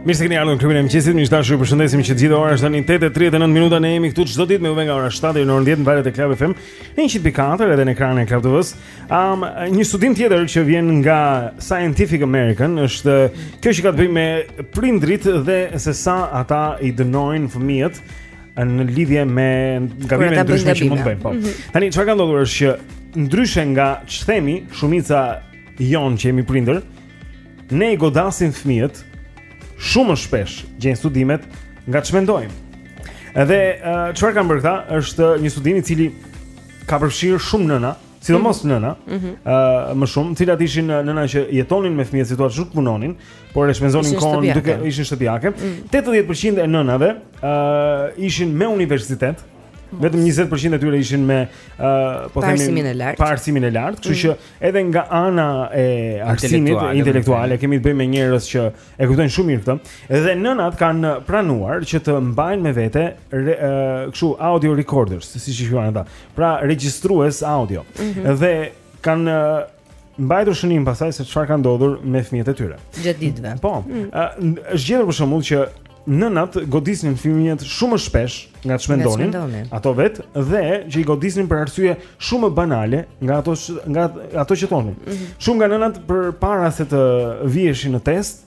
Mirë se keni ardhur në klubin e mëngjesit. Miq të dashur, ju përshëndesim të gjithë ora është tani 8:39 minuta. Ne jemi këtu çdo ditë me juve nga ora 7 deri në orën 10 në valët e Club FM. Në 104 edhe në ekranin e Club TV-s. Um, një studim tjetër që vjen nga Scientific American është kjo që ka të bëjë me prindërit dhe se sa ata i dënojnë fëmijët në lidhje me gabimet e ndryshme që mund të bëjnë. Po. Mhm. Tani çfarë ka ndodhur është që ndryshe nga ç'themi, shumica jonë që jemi prindër, ne i godasim fëmijët shumë më shpesh gjejnë studimet nga ç'mendojmë. Edhe çfarë kanë bërë këta është një studim i cili ka përfshirë shumë nëna, sidomos mhm. nëna, ëh mm -hmm. uh, më shumë, të cilat ishin nëna që jetonin me fëmijët si të thuash nuk punonin, por e shpenzonin kohën duke ishin shtëpiake. Mm -hmm. 80% e nënave ëh uh, ishin me universitet. Vetëm 20% e tyre ishin me ëh uh, po themi pa arsimin e lartë. Pa arsimin e lartë, kështu mm -hmm. që Edhe nga ana e arsimit intelektuale, kemi të bëjmë me njerëz që e kuptojnë shumë mirë këtë. Edhe nënat kanë pranuar që të mbajnë me vete kështu audio recorders, siç i quajnë ata. Pra regjistrues audio. Mm -hmm. Dhe kanë mbajtur shënim pastaj se çfarë ka ndodhur me fëmijët e tyre. Gjatë ditëve. Po. Mm. Është gjetur për shembull që nënat godisnin fëmijët shumë më shpesh nga ç'mendonin ato vetë dhe që i godisnin për arsye shumë më banale nga ato që, nga ato që thonin. Mm -hmm. Shumë nga nënat përpara se të viheshin në test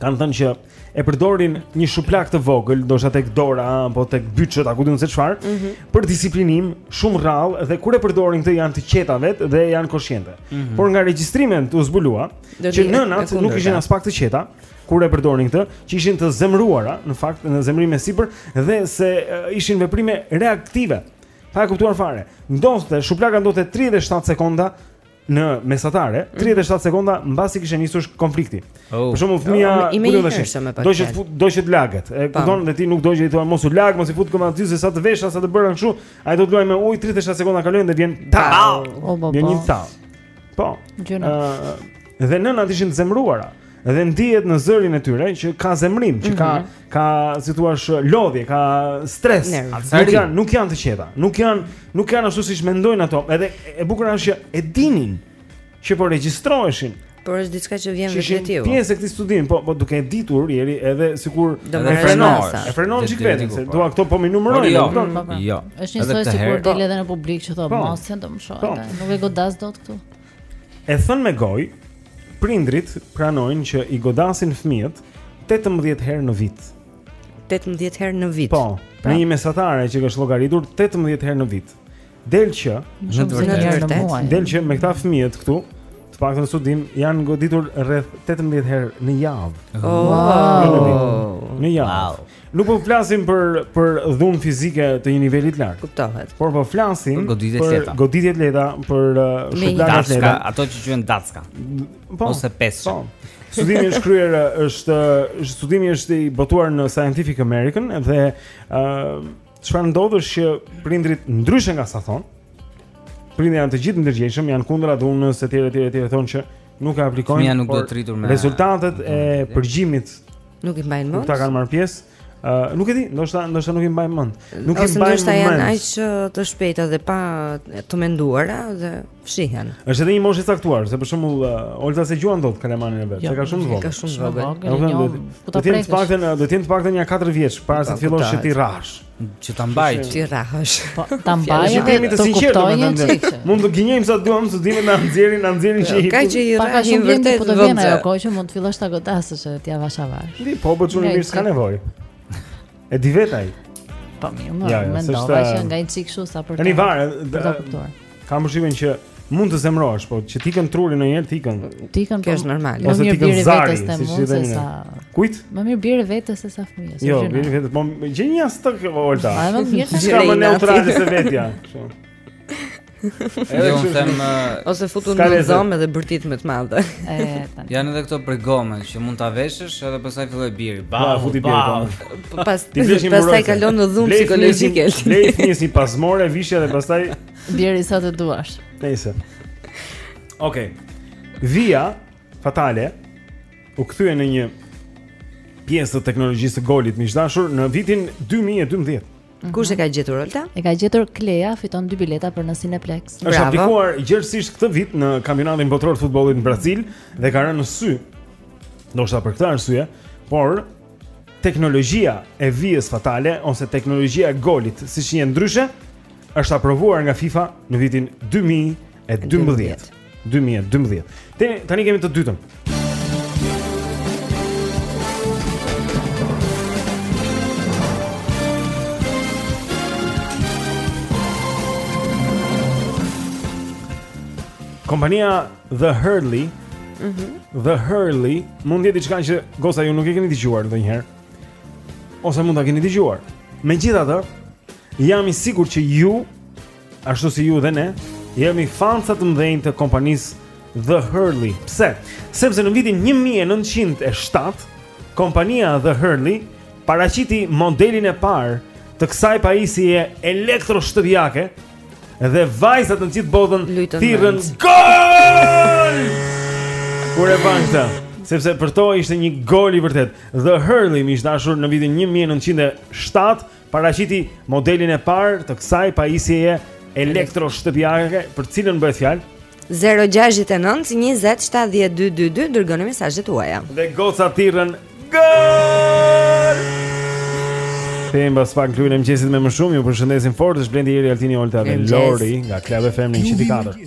kanë thënë që e përdorin një shuplakë të vogël, ndoshta tek dora apo tek bythët, a ku di unë se çfarë, mm -hmm. për disiplinim shumë rrallë dhe kur e përdorin këtë janë të qeta vetë dhe janë koshiente. Mm -hmm. Por nga regjistrimet u zbulua që nënat nuk ishin aspak të qeta, kur e përdornin këtë, që ishin të zemëruara, në fakt, në zemërim e sipër dhe se uh, ishin veprime reaktive. Pa e kuptuar fare. Ndodhte, shuplaka ndodhte 37 sekonda në mesatare, 37 mhm. sekonda mbasi kishte nisur konflikti. Oh. Për shembull, fëmija oh, do do që do që të laget. E kupton dhe ti nuk do që i thua mos u lag, mos i fut këmbët aty se sa të vesha, sa të bëra kështu, ai do të luajë me ujë 37 sekonda kalojnë dhe vjen ta. Oh, oh, oh, një ta. Po. Gjynah. Uh, dhe nënat ishin të zemëruara. Dhe ndihet në zërin e tyre që ka zemrim, që ka mm -hmm. ka si thua lodhje, ka stres. Nuk janë, nuk janë të qeta. Nuk janë, nuk janë ashtu siç mendojnë ato. Edhe e bukur është që e dinin që po regjistroheshin. Por është diçka që vjen vetë ti. Pjesë e këtij studimi, po po duke e ditur njeriu edhe sikur do të frenosh. E frenon çik veten se thua këto po më numërojnë, jo. Po, po, po. Jo. Është njësoj sikur del edhe në publik që thotë mos se do më shohë. Nuk e godas dot këtu. E thënë me gojë, prindërit pranojnë që i godasin fëmijët 18 herë në vit. 18 herë në vit. Po, pra. në një mesatare që është llogaritur 18 herë në vit. Del që në të vërtetë, del që me këta fëmijët këtu, të paktën studim janë goditur rreth 18 herë në javë. Oh, në javë. Wow. Në javë. Wow. Nuk po flasim për për dhunë fizike të një niveli të lartë. Kuptohet. Por po flasim për goditje të lehta, goditje të lehta për uh, shpulla të lehta, ato që quhen dacka. Po, ose pesë. Po. Studimi është kryer uh, është uh, studimi është i botuar në Scientific American dhe ë çfarë uh, ndodh është që prindërit ndryshe nga sa thonë. Prindërit janë të gjithë të ndërgjegjshëm, janë kundra dhunës etj etj etj thonë që nuk e aplikojnë. Fëmija nuk do të rritur me, rezultatet e përgjimit Nuk i mbajnë mend. Këta kanë marrë pjesë. Uh, nuk e di, ndoshta ndoshta nuk i mbaj mend. Nuk i mbaj mend. Ndoshta janë aq të shpejta dhe pa të menduara dhe fshihen. Është edhe një moshë e caktuar, se për shembull uh, Olta s'e gjuan dot kalamanin e vet, jo, se e ka shumë të vogël. E ka shumë të vogël. Do të jetë të paktën do të jetë të paktën ja 4 vjeç para se të fillosh ta rrahësh. Që ta mbajë, ta rrahësh. Po, ta mbajë edhe të kuptojë që ishte. Mund të gënjejmë sa duam, studimet na nxjerrin, na nxjerrin që i. Ka që i rrahin vërtet po do vijë ajo kohë që mund të fillosh ta godasësh edhe ti avash avash. Ti po, po çun i mirë s'ka nevojë. E di vetë ai. Po mirë, më mendova që nga një çik kështu sa për të. Tani varet. Për ta kuptuar. Kam përshtypjen që mund të zemrohesh, po që të ikën truri nganjëherë të ikën. Të ikën kjo po, është normal. Më mirë bjeri vetes po munde se sa. Kujt? Më mirë bjeri vetes se sa fëmijës. Jo, bjeri vetes, po gjej një as tok Olta. Ai më mirë të shkojë në neutrale se vetja. Edhe unë them ose futu në dhomë edhe bërtit me të madhe. Janë edhe këto prej gome që mund ta veshësh edhe pastaj fillo bjeri. Ba, ba futi bjeri po. Pas pastaj kalon në dhunë psikologjike. Blej fëmijës parzmore vishja dhe pastaj bjeri sa të duash. Nëse. Okej. Okay. Vija fatale u kthye në një pjesë të teknologjisë së golit miqdashur në vitin 2012. Mhm. Kush e ka gjetur Olta? E ka gjetur Klea, fiton dy bileta për në Cineplex. Bravo. Është aplikuar gjerësisht këtë vit në Kampionatin Botëror të Futbollit në Brazil dhe ka rënë në sy. Ndoshta për këtë arsye, por teknologjia e vijës fatale ose teknologjia e golit, siç njihet ndryshe, është aprovuar nga FIFA në vitin 2012. 2012. Tani tani kemi të dytën. Kompania The Hurley mm -hmm. The Hurley Mund të jetë diçka që goca ju nuk e keni dëgjuar ndonjëherë Ose mund ta keni dëgjuar Megjithatë Jam i sigurt që ju Ashtu si ju dhe ne, jemi fansa të mëdhenj të kompanisë The Hurley. Pse? Sepse në vitin 1907, kompania The Hurley paraqiti modelin e parë të kësaj pajisjeje elektroshtëpiake dhe vajzat në gjithë botën thirrën gol! Kur e panë këtë? Sepse për to ishte një gol i vërtetë. The Hurley miq të dashur në vitin 1907 Paraqiti modelin e parë të kësaj pajisjeje elektroshtëpiake për cilën bëhet fjalë. 069-207222 Dërgoni mesazhet tuaja Dhe gocat thirrën Gol Kthehemi pas pak në klubin e mëngjesit me më shumë Ju përshëndesim fort është Blendi Jeri Altini Olta dhe Lori Nga Club FM 104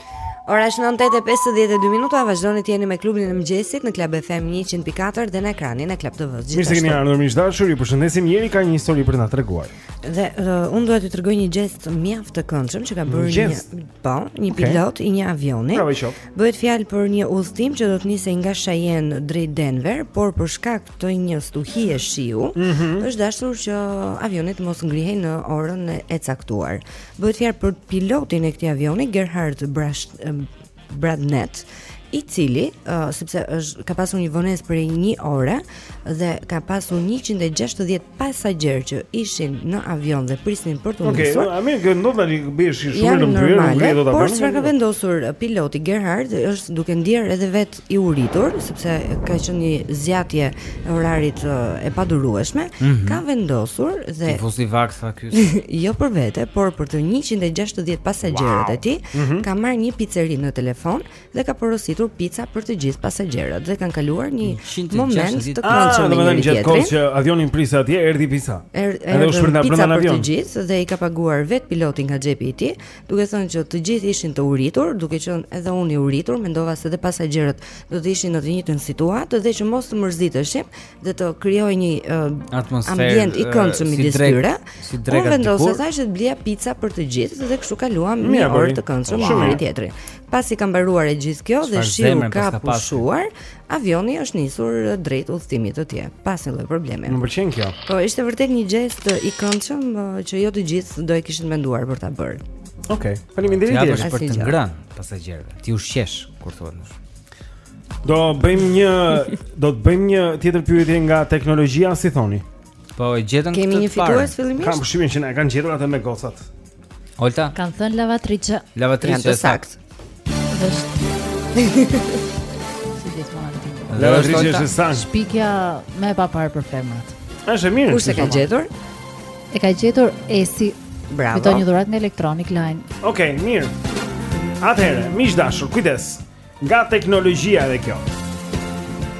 Ora është 9:52 minuta, vazhdoni të jeni me klubin e mëngjesit në Club FM 104 dhe në ekranin e Club TV. Mirë se keni ardhur miq të dashur, ju përshëndesim. Jeri ka një histori për ta treguar. Dhe uh, unë dua t'ju tregoj një gjest mjaft të këndshëm që ka bërë një, një po, një okay. pilot i një avioni. Bravo i qoftë. Bëhet fjalë për një udhëtim që do të nisej nga Cheyenne drejt Denver, por për shkak të një stuhie shiu, mm -hmm. është dashur që avioni të mos ngrihej në orën e caktuar. Bëhet fjalë për pilotin e këtij avioni Gerhard Brash Bradnet, i cili uh, sepse është ka pasur një vonesë prej 1 ore dhe ka pasur 160 pasagjerë që ishin në avion dhe prisnin për t'u nisur. Okej, a më që ndodh tani bëhesh i shumë në mënyrë, nuk e do ta bëj. Por çfarë ka vendosur piloti Gerhard është duke ndier edhe vet i uritur, sepse ka qenë një zgjatje e orarit e padurueshme, mm -hmm. ka vendosur dhe Ti fusi vaksa ky. jo për vete, por për të 160 pasagjerët wow. e tij, mm -hmm. ka marrë një piceri në telefon dhe ka porositur pica për të gjithë pasagjerët dhe kanë kaluar një 160... moment të këndshëm ah, me njëri tjetrin. Ah, kohë që avionin priste atje, erdhi pica. Er, erdhi pica për të gjithë dhe i ka paguar vetë piloti nga xhepi i tij. duke thënë që të gjithë ishin të uritur, duke qenë edhe unë i uritur, mendova se dhe pasagjerët do të ishin në të njëjtën situatë dhe që mos të mërziteshim dhe të krijohej një uh, ambient i këndshëm uh, midis tyre. Si drejt, unë vendosa thashë të blija pica për të gjithë dhe kështu kaluam një orë të këndshëm me njëri tjetrin. Pasi ka mbaruar e gjithë kjo dhe shiu ka pushuar, Avioni është nisur drejt udhëtimit të tij, pa asnjë lloj problemi. Më pëlqen kjo. Po ishte vërtet një gjest i këndshëm që jo të gjithë do e kishin menduar për ta bërë. Okej, okay. faleminderit ja, për të ngrënë pasagjerëve. Ti ushqesh kur thua më. Do bëjmë një do të bëjmë një tjetër pyetje nga teknologjia si thoni. Po e gjetën këtë. Kemi një fitues fillimisht. Kam përshtypjen që na e kanë gjetur atë me gocat. Olta? Kan thën lavatriçe. Lavatriçe sakt. Lavatriçe është sakt. Shpikja më e papar për femrat. Është e mirë. Kush e ka gjetur? E ka gjetur Esi. Bravo. Fiton një dhuratë nga Electronic Line. Okej, okay, mirë. Atëherë, miq të dashur, kujdes. Nga teknologjia edhe kjo.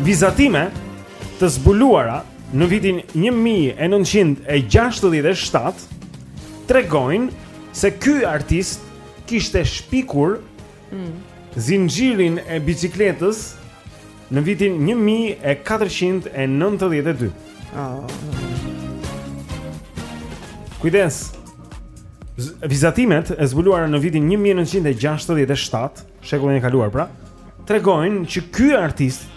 Vizatime të zbuluara në vitin 1967 tregojnë se ky artist kishte shpikur mm. zinxhirin e biçikletës në vitin 1492. Oh. Kujdes. Vizatimet e zbuluara në vitin 1967 shekullin e kaluar pra, tregojnë që ky artist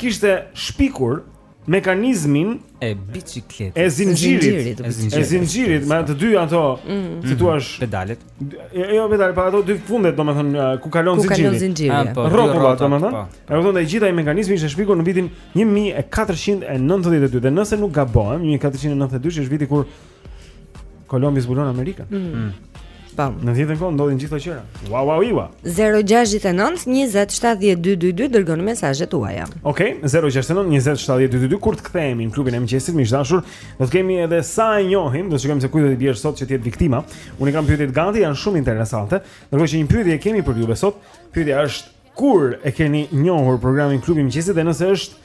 kishte shpikur mekanizmin e biçikletës, e zinxhirit, e zinxhirit me të dy ato, mm. si thua, mhm. pedalet. Jo, jo pedalet, pa ato dy fundet, domethënë ku kalon zinxhiri. Ku kalon zinxhiri. Ah, po, Rrotulla, domethënë. E kupton dhe gjithë ai mekanizmi ishte shpikur në vitin 1492 dhe nëse nuk gabohem, 1492 është viti kur Kolombi zbulon Amerikën. Mm. Mm. Pam. Në të njëjtën kohë ndodhin gjithë këto gjëra. Wow, wow, iwa. 069 20 70 222 dërgoni mesazhet tuaja. Okej, okay, 069 20 70 222 kur të kthehemi në klubin e mëngjesit miq të dashur, do të kemi edhe sa e njohim, do të shikojmë se kujt do t'i bjerë sot që të jetë viktima. Unë i kam pyetjet gati, janë shumë interesante. Ndërkohë që një pyetje kemi për juve sot, pyetja është kur e keni njohur programin klubi i mëngjesit dhe nëse është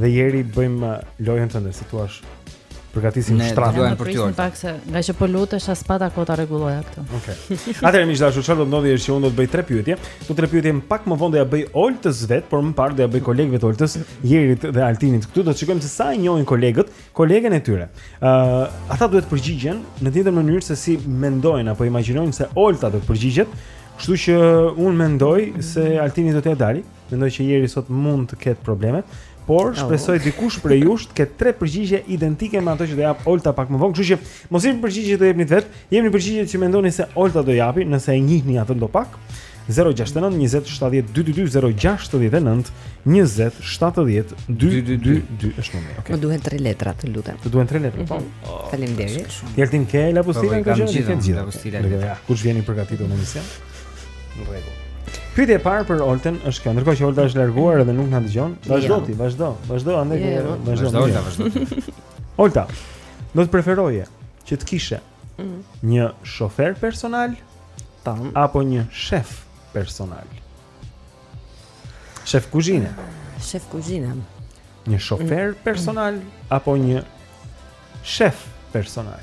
Dhe Jeri bëjmë uh, lojën tënde, si thua, përgatisim ne shtratin. Ne të duajmë për tjorë. Pak se nga që po lutë është asë pata kota regulloja këtu. Okay. Atëherë miq të dashur, çfarë do të ndodhi është që unë do të bëj tre pyetje. Këto tre pyetje pak më vonë do ja bëj Oltës vetë, por më parë do ja bëj kolegëve të Oltës, Jerit dhe Altinit këtu. Do të shikojmë se sa e njohin kolegët, kolegen e tyre. Uh, ata duhet të përgjigjen në të njëjtën mënyrë se si mendojnë apo imagjinojnë se Olta do të përgjigjet. Kështu që unë mendoj se Altini do të ja Mendoj që Jeri sot mund të ketë probleme, por shpresoj dikush prej jush të ketë tre përgjigje identike me ato që do jap Olta pak më vonë. Kështu që mos jepni përgjigje që do jepnit vet, jepni përgjigje që mendoni se Olta do japi, nëse e njihni sado pak. 069 20 70 222 069 20 70 222 është numri. Okej. Më duhen tre letra, të lutem. Të duhen tre letra. Po. Mhm. Faleminderit. Jeri ti ke lapustila Po, i që kam gjithë, kam gjithë. Kush vjen i përgatitur në emision? Në rregull. Pyetja e parë për Oltën është kjo. Ndërkohë që Olta është larguar dhe nuk na dëgjon, vazhdo ti, vazhdo, vazhdo andaj që vazhdo. Vazhdo Olta, vazhdo. Olta, do të preferoje që të kishe mm. një shofer personal tënd apo një shef personal? Shef kuzhine. Shef kuzhine. Një shofer mm. personal apo një shef personal?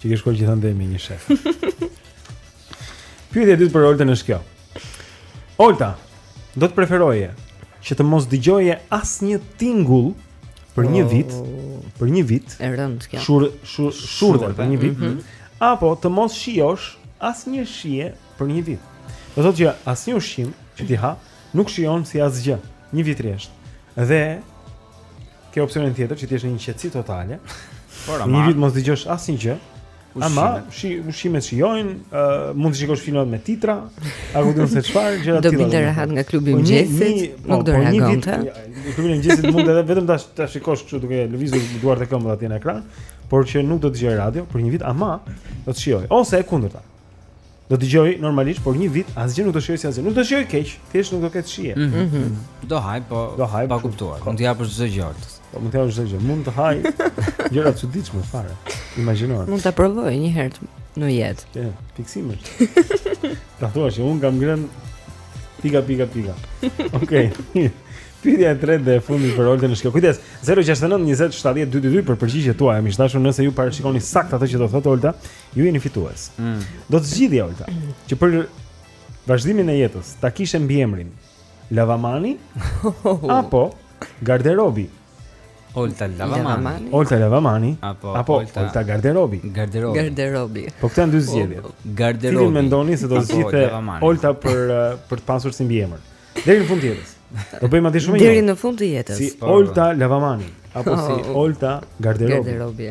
Që ke shkuar gjithandej me një shef. Pyetja e dytë për Oltën është kjo. Olta, do të preferoje që të mos dëgjoje asnjë tingull për një oh. vit, për një vit. E rënd kjo. Shur shur shurdhër për një vit. Mm -hmm. Apo të mos shijosh asnjë shije për një vit. Do thotë që asnjë ushqim që ti ha nuk shijon si asgjë, një vit rresht. Dhe Ke opsionin tjetër që të jesh në një qetësi totale. Por ama. Një vit mos dëgjosh asnjë gjë. Ama, shih, ushqimet shijojnë, uh, mund të shikosh filmat me titra, apo do të çfarë gjëra të tilla. Do binte rehat nga klubi i mëngjesit, po, nuk do po, reagonte. Klubi i mëngjesit mund edhe vetëm ta ta shikosh kështu duke lëvizur duart e këmbët atje në ekran, por që nuk do të dëgjoj radio për një vit, ama do të shijoj. Ose e kundërta. Do të dëgjoj normalisht, por një vit asgjë nuk do shijojë si asgjë. Nuk do shijojë keq, thjesht nuk do ketë shije. Mm -hmm. Do haj, po do haj, pa kuptuar. Mund të hash çdo gjë. Po mund të hash çdo gjë. Mund të haj gjëra të çuditshme fare. Imagjino. Mund ta provoj një herë në jetë. Ja, fiksim është. Ta thua që un kam ngrënë pika pika pika. Okej. Pyetja e tretë dhe e fundit për Oltën është kjo. Kujdes, 069 20 70 222 për përgjigjet tuaja. Miq të dashur, nëse ju parashikoni saktë atë që do thotë Olta, Ju jeni fitues. Mm. Do të zgjidhje Olta që për vazhdimin e jetës ta kishe mbiemrin Lavamani apo Garderobi. Olta Lavamani. Olta Lavamani apo apo Olta, Olta Garderobi. Garderobi. Garderobi. Po këta dy zgjidh. Po, po, Garderobi. Cilin mendoni se do të zgjidhte Olta për eh, për të pasur si mbiemër? Deri në fund të jetës. Do bëjmë atë shumë. Deri në fund të jetës. Si po, Olta Lavamani apo si oh. Olta Garderobi. Garderobi.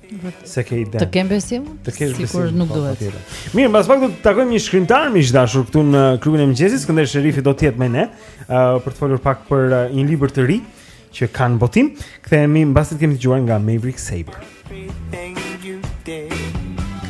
Se ke ide. Të kem besim? Të kesh besim. Sikur nuk po, duhet. Mirë, mbas pak do të takojmë një shkrimtar miq të dashur këtu në klubin e mëngjesit, Skënder Sherifi do të jetë me ne, uh, për të folur pak për uh, një libër të ri që ka në botim. Kthehemi mbasi të kemi dëgjuar nga Maverick Sabre.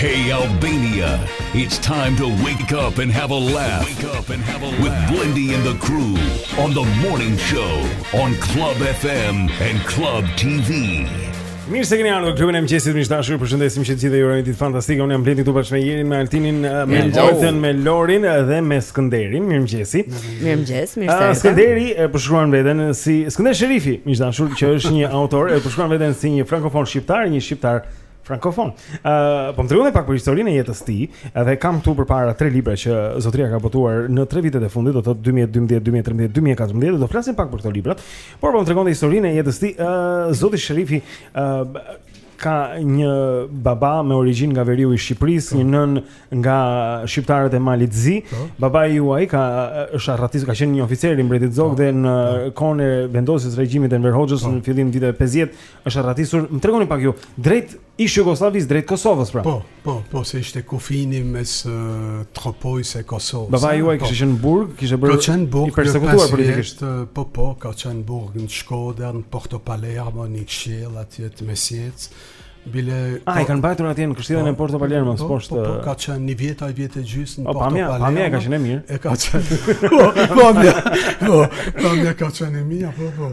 Hey Albania, it's time to wake up and have a laugh. Wake up and have a laugh with Blendi and the crew on the morning show on Club FM and Club TV. Mirë se keni ardhur në klubin e mëngjesit miq të dashur. Ju përshëndesim që të gjithë ju urojmë ditë fantastike. Unë jam Blendi këtu bashkë me Jerin, me Altinin, eh, me Oltën, me Lorin eh, dhe me Skënderin. Mirëmëngjesi. Mirëmëngjes, mirë ah, se erdhe. Skënderi e eh, përshkruan veten si Skënder Sherifi, miq të dashur, që është një autor, e përshkruan veten si një frankofon shqiptar, një shqiptar Frankofon. Ë, uh, po më tregon pak për historinë e jetës së tij, edhe kam këtu përpara tre libra që zotria ka botuar në tre vitet e fundit, do të thotë 2012, 2013, 2014, do flasim pak për këto libra. Por po më tregon historinë e jetës së tij, ë, uh, zoti Sherifi, ë, uh, ka një baba me origjinë nga veriu i Shqipërisë, një nënë nga shqiptarët e Malit të Zi. Po. Babai juaj ka është arratisur, ka qenë një oficer i mbretit Zog po. dhe në po. kohën e vendosjes së regjimit të Enver Hoxhës në fillim të viteve 50, Është arratisur, më tregoni pak ju, drejt ish Jugosllavisë, drejt Kosovës pra. Po, po, po, se ishte kufini mes uh, Tropojës e Kosovës. Babai juaj po. kishte qenë në burg, kishte bërë qenë burg, i persekutuar politikisht. Po, po, ka qenë në burg në Shkodër, në Porto Palermo, në kështjellë atje të mesjetës. Bile E po, kanë mbajtur atje në kështjellën po, e Porto Palermo, po, poshtë. Po, po, ka qenë një vjet a një vjet e gjysmë në Porto Palermo. Po, pamja, ka qenë mirë. E ka qenë. Po, pamja. Po, pamja ka qenë mirë, po, po.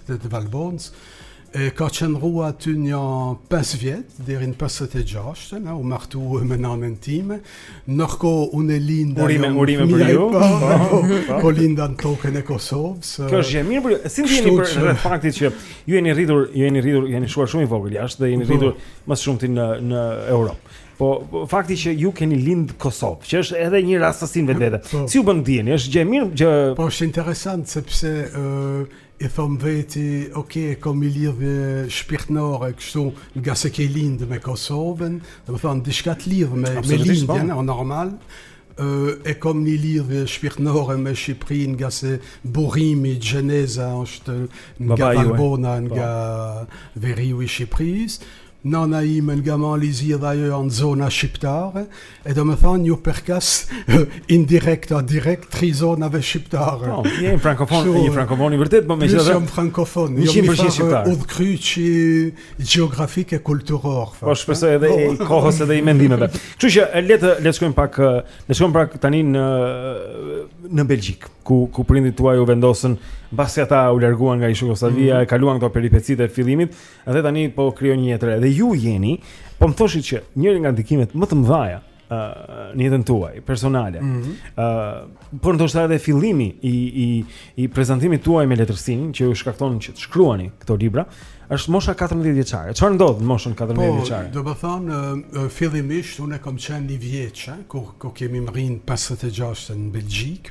Qytet i Valbonës e ka qëndrua aty nja pesë vjet deri në pesëdhjetë e gjashtë, ai u martua me nënën time. Ndërkohë unë e linda urime, jo, urime për ju. Po, po, po, po, po linda në tokën e Kosovës. Kjo është gjë mirë për ju. Si ndiheni për që... faktin që ju jeni rritur, ju jeni rritur, jeni shkuar shumë i vogël jashtë dhe jeni po. rritur më së shumti në në Europë. Po, po fakti që ju keni lind në Kosovë, që është edhe një rastësi në vetvete. Po. Si ju bën të ndiheni? Është gjë mirë që Po është interesant sepse ë uh, I thom veti ok e kom një lidhje shpirtnore kështu ngase kam lind me Kosovën, domethën diçka të lidh me me lindjen, o normal e kom një lidhje shpirtnore me Shqipërinë ngase burimi gjeneza është nga Valbona, po. nga veriu i Shqipërisë, Nana ime nga Mali i Zi dhe ajo janë zona shqiptare e do me thanë i përkas indirekt a direkt tri zonave shqiptare no, po, një frankofon një frankofon i vërtetë po me që dhe një frankofon një jo, përshqit shqiptare udhëkryqi geografik e kulturor po shpeso edhe no. i kohës edhe i mendimeve që që le të le të shkojmë pak le të shkojmë pak tani në në Belgjikë ku, ku prindërit tuaj u vendosën mbasi ata u larguan nga ish Jugosllavia mm -hmm. e kaluan këto peripecitë e fillimit Dhe tani po krijonin një jetë dhe ju jeni, po më thoshit që njëri nga ndikimet më të mëdha në jetën tuaj personale. Ëh, mm -hmm. uh, por ndoshta edhe fillimi i i i prezantimit tuaj me letërsinë që ju shkakton që të shkruani këto libra, është mosha 14 vjeçare. Çfarë ndodh në moshën 14 po, vjeçare? Po, domethënë fillimisht unë kam qenë ni vjeç, ku ku kemi mrri 56 në Belgjikë.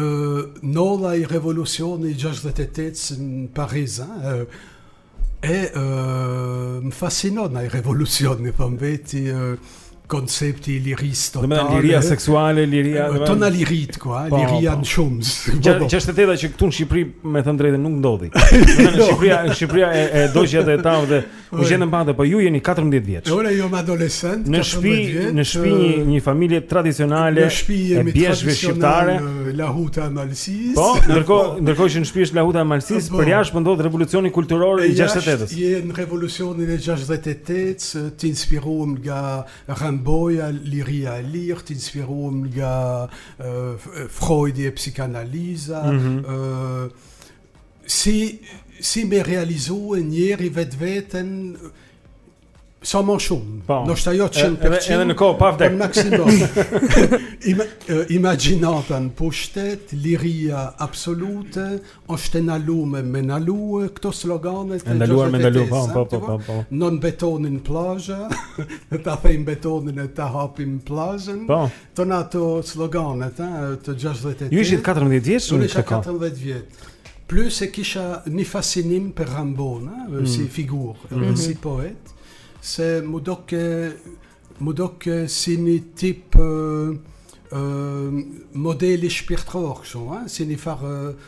Ndodh ai revolucioni i 68 në Paris, e më fascinon ai revolucioni, i thom veti, koncepti i lirisë totale. Domethënë liria seksuale, liria domethënë tana liritë ku, a po, liria po. në shumës. Që që është thënë që këtu në Shqipëri, me thënë të drejtën, nuk ndodhi. Në Shqipëri, Shqipëria e e dogji të tavë dhe U gjenë mbase, po ju jeni 14 vjeç. Unë jam adoleshent, në shtëpi, në shtëpi një, një familje tradicionale e bjeshkëve shqiptare, në Lahuta e Malësisë. Po, ndërkohë, po. ndërkohë që në shtëpi është Lahuta e Malësisë, po. përjashta po ndodh revolucioni kulturor i 68-s. Je në revolucionin e 68-s, të inspiruem nga Ramboja, Liria e Lirë, të inspiruem nga uh, Freudi e psikanaliza, mm -hmm. uh, si si me realizue njeri vetveten sa ma shumë. Po. Do thotë ajo 100% edhe në kohë pa vdek. Në maksimum. Ima, imagjinata n'pushtet, liria absolute, është e nalume me nalue këto slogane e ndaluar me ndalu, po, po, po, po, po. Nën betonin plazha, ta thejm betonin e ta hapim plazhën. Po. Tana ato slogane, të 68. Ju ishit 14 vjeç në këtë kohë. 14 vjet. Plus e kisha një fascinim për Rambon, mm. si figurë, mm -hmm. si poet, se m'u doke m'u doke si një tip uh, uh, modeli shpirtëror kështu, si një farë uh,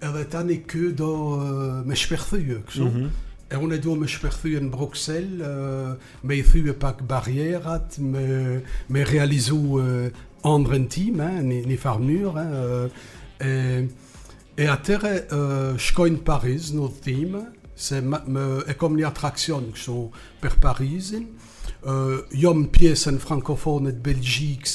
Edhe tani ky do me shpërthye kështu. Mm -hmm. E unë du me shpërthye në Bruksel, me i thye pak barrierat, me me realizu andrrën time, në një farë mënyre, e e atëherë shkoj në Paris në udhëtim, se më, më e kom një atraksion kështu për Parisin, jam n'pjesën frankofone të Belgjikës,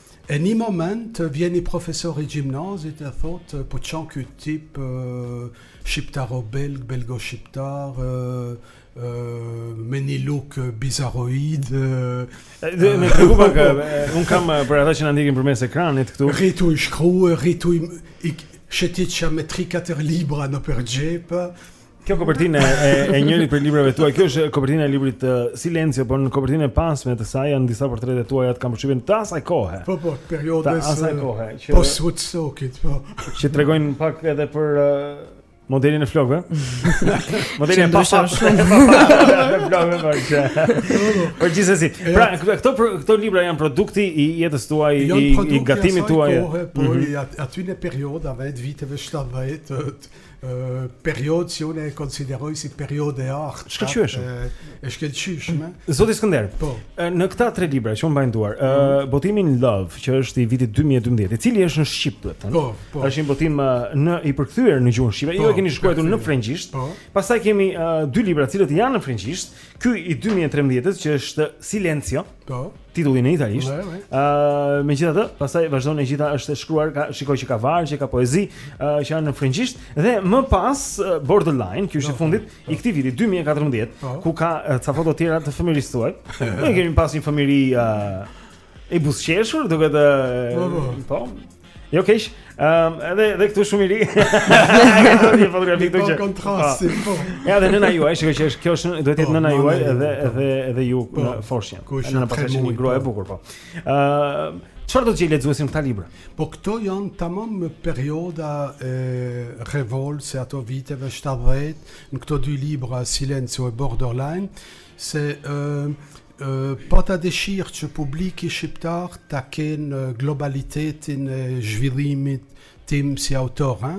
E ni moment vjen ni profesor i gjimnazit e thot po ça â ky tip shqiptaro-belg, belgo-shqiptar, me ni luk bizaroid. Më tregu pak, un kam për ata që na ndjekin përmes ekranit këtu. Rri tu i shkrue, rri tu i shëtit me tri katër libra nëpër xhep. Kjo kopertinë e, e njërit prej librave tuaj, kjo është kopertina e librit të eh, Silencio, por në kopertinën e pasme të saj janë disa portrete tuaja të kam përshtypjen të asaj kohe. Po po, periudhës. Të asaj eh, kohe që po sut sokit, po. Që tregojnë pak edhe për uh, modelin e flokëve. modelin e pasur shumë. Flokëve po që. Por gjithsesi, pra këto këto libra janë produkti i jetës tuaj, i, i gatimit tuaj. Po, mhm. aty në periudhën e vit viteve 70 periodë që unë e konsideroj si periodë e artë. Shkëlqyeshëm. E shkëlqyeshëm. Zoti Skënder. Po. Në këta tre libra që unë mbaj në duar, mm -hmm. botimin Love, që është i vitit 2012, i cili është në shqip, do të thënë. Po, po. Është një botim në i përkthyer në gjuhën shqipe. Po, Ju e keni shkruar në frëngjisht. Po. Pastaj kemi uh, dy libra të cilët janë në frëngjisht. Ky i 2013-s që është Silencio. Po. titulli në italisht. Ëh, uh, ah, megjithatë, pastaj vazhdon e gjitha është e shkruar, shikoj që ka vargje, ka poezi, uh, që janë në frëngjisht dhe më pas uh, Borderline, ky është i fundit po, i këtij viti 2014, po. ku ka uh, ca foto tjera të fëmijërisë tuaj. Ne kemi pas një fëmijëri uh, e buzëqeshur, duke të po, po. po Jo keq. Ehm, um, edhe edhe këtu shumë i ri. Këto janë fotografi këtu që. Kontrasti. Po. po. Ja, dhe nëna juaj, shikoj që është kjo është, duhet të jetë po, nëna juaj edhe po. edhe edhe ju në foshnjë. Nëna paska qenë një grua e bukur po. Ëh, ehm, çfarë do të gjej lexuesi në këta libra? Po këto janë tamam me perioda e revoltës e ato viteve 70, në këto dy libra Silencio e Borderline, se ëh ehm, Pata dëshirë që publiki shqiptar ta kenë globalitetin e zhvillimit tim si autor, ëh.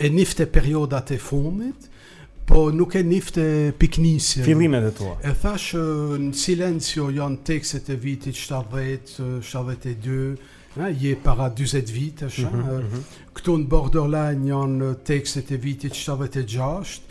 E nifte periodat e fundit, po nuk e nifte pikënisjen. Fillimet e tua. E thashë në Silencio janë tekstet e vitit shtatëdhjetë, shtatëdhjetë e dy, ëh, dje para dyzet vitesh, ëh. Këtu në Borderline janë tekstet e vitit shtatëdhjetë e gjashtë.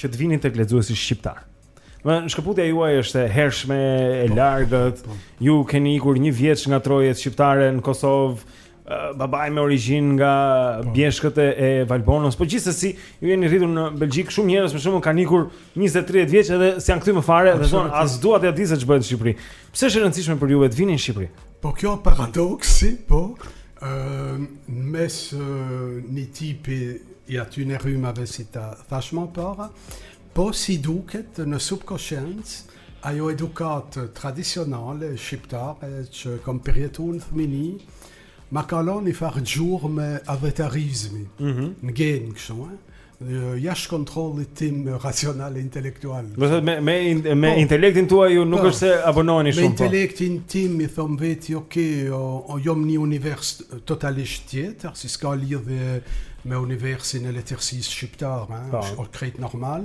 që të vini tek lexuesi shqiptar. Se shkëputja juaj është e hershme, e po, largët. Po. Ju keni ikur një vjeç nga trojet shqiptare në Kosovë. Babai me origjinë nga po. Bjeshkët e Valbonës, po gjithsesi ju jeni rritur në Belgjikë. Shumë njerëz për shembull kanë ikur 20-30 vjeç edhe s'janë kthy më fare dhe thonë as dua t'ia di se ç'bëhet në Shqipëri. Pse është e rëndësishme për juve të vini në Shqipëri? Po kjo paradoksi, po Në mes një tipi i aty në rrymave si të thash më para, po si duket në subkonshiencë, ajo edukatë tradicionale shqiptare që kom përjetu në fmini, m'ka lon një farë gjurme atdhetarizmi, mm -hmm. në gene kështu, e? jashtë kontrollit tim racional e intelektual. Do thotë me me me po, intelektin tuaj ju nuk po, është se bashkoheni shumë. Me po. intelektin po. tim i thom veti ok, o, o jom në një univers totalisht tjetër, qi s'ka lidhje me universin e letërsisë shqiptare, është po. krejt normal.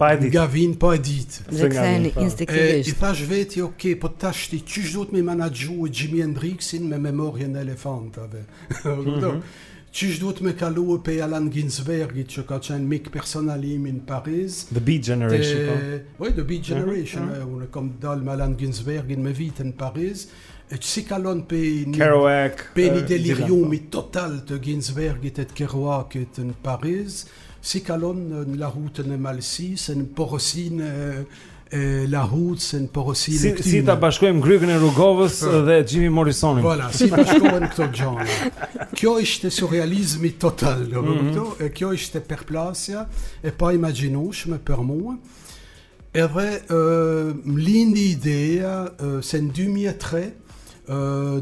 Pa e ditë. Nga vin pa e ditë. Dhe kthehen instiktivisht. I thash veti, ok, po tash ti qysh duhet me menaxhu Jimi Hendrixin me memorjen e elefantave. Kupton? Qysh duhet me kalu prej Allen Ginsbergit që ka qenë mik personal i imi në Paris. The Beat Generation. Po, po The Beat Generation. Unë kam dalë me Allen Ginsbergin me vite në Paris. E qysh kalon prej një... Kerouac. Prej një deliriumi total të Ginsbergit e të Kerouakit në Paris. Si kalon në lahutën e Malësisë, në porosinë e lahutës, në porosinë e këtij. Si ta bashkojmë grykën e Rugovës po. dhe Jimmy Morrisonin. Voilà, si bashkohen këto gjëra. Kjo ishte surrealizmi total, do të mhm. thotë, e kjo ishte përplasja e paimagjinueshme për mua. Edhe më lindi ideja se në 2003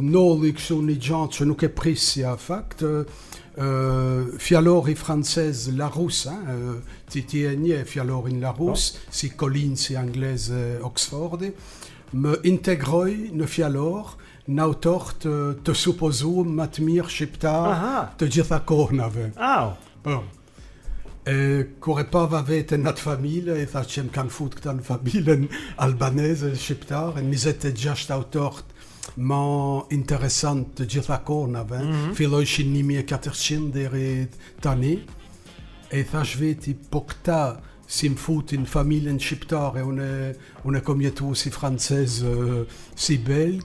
ndodhi kështu një gja që nuk e prisja fakt, fjalori francez Larousse, ti ti e njeh fjalorin Larousse, po. si Collinsi anglez e Oxfordi, më integroi në fjalor në autorët, të supozuar më të mirë shqiptarë të gjitha kohnave. Au. Po. kur e pava veten në atë familje, i thashë më kanë fut këta në familjen albaneze, shqiptare, 26 autorët më interesantë të gjitha kohnave, mm -hmm. fillon 1400 deri tani, e i thashë veti, po këta si më futin n'familjen shqiptare, unë, unë e kom jetu si francez, si belg,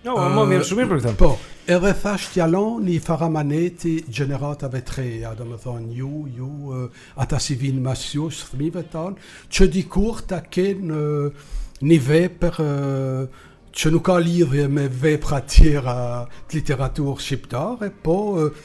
Jo, no, më vjen mirë shumë për këtë. Po, edhe thashë t'ja lë një farë amaneti gjeneratave të reja, domethanë, ju, ju, ata si vinë mas ju, fëmive tanë, që dikur ta kenë një vepër që nuk ka lidhje me vepra tjera të literaturës shqiptare, po uh,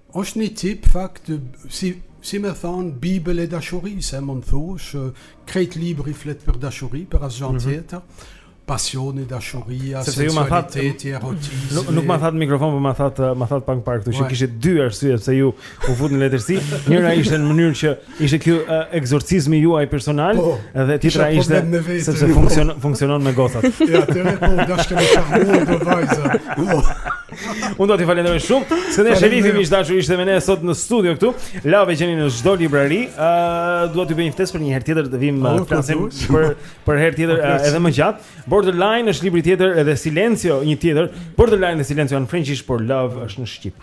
Është një tip fakt si si me thanë Bibël e dashurisë, mund thush, krejt libri flet për dashuri, për asgja mm -hmm. tjetër. Pasioni, dashuria, sensualiteti, erotizmi. Nuk, nuk ma thatë në mikrofon, po ma thatë ma thatë pak më parë, këtu që kishte dy arsye pse ju u futët në letërsi. Njëra ishte në mënyrë që Ishte kjo uh, ekzorcizmi juaj personal po, dhe tjetra ishte sepse po. funksion, funksionon me gocat. ja, të ne po deshta me sharmu do vajza. Unë do t'ju falenderoj shumë. Skënder Sherifi miq të dashur ishte me ne sot në studio këtu. Love e gjeni në çdo librari. Ë uh, dua t'ju bëj një ftesë për një herë tjetër të vim të flasim për për herë tjetër uh, edhe më gjatë. Borderline është libri tjetër edhe Silencio një tjetër. Borderline dhe Silencio janë frëngjisht por Love është në shqip.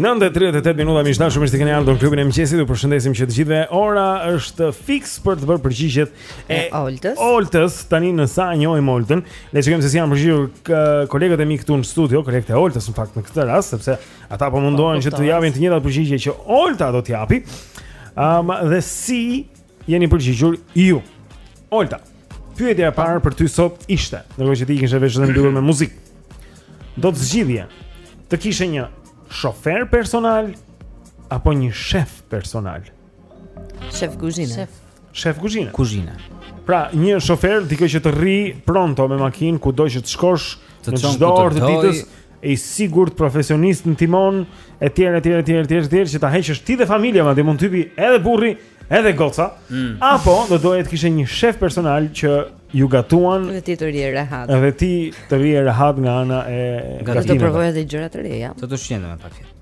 9:38 minuta miq të dashur mirë se keni ardhur në klubin e mëngjesit. Ju përshëndesim që të gjithëve. Ora është fiks për të bërë përgjigjet e Oltës. Oltës, tani ne sa e njohim Oltën, le të shikojmë se si janë përgjigjur kolegët e mi këtu në studio, kolegët e Oltës në fakt në këtë rast, sepse ata po mundohen po, që të japin të njëjtat përgjigje që Olta do të japi. Ëm um, dhe si jeni përgjigjur ju? Olta. Pyetja e parë për ty sot ishte, ndërkohë që ti i ke veshët e mbyllur me muzikë. Do të zgjidhje të kishe një shofer personal apo një shef personal? Shef kuzhine. Shef. Shef kuzhine. Kuzhina. Pra, një shofer dikë që të rri pronto me makinë kudo që të shkosh të në çdo orë të ditës, i sigurt profesionist në timon, etj, etj, etj, etj, etj, që ta heqësh ti dhe familja, madje mund hipi edhe burri, edhe goca, mm. apo do doje të kishe një shef personal që ju gatuan dhe ti të rrije rehat. Edhe ti të rrije rehat nga ana e gatimit. Do të provoja edhe gjëra të reja. Do të çlodhem pak.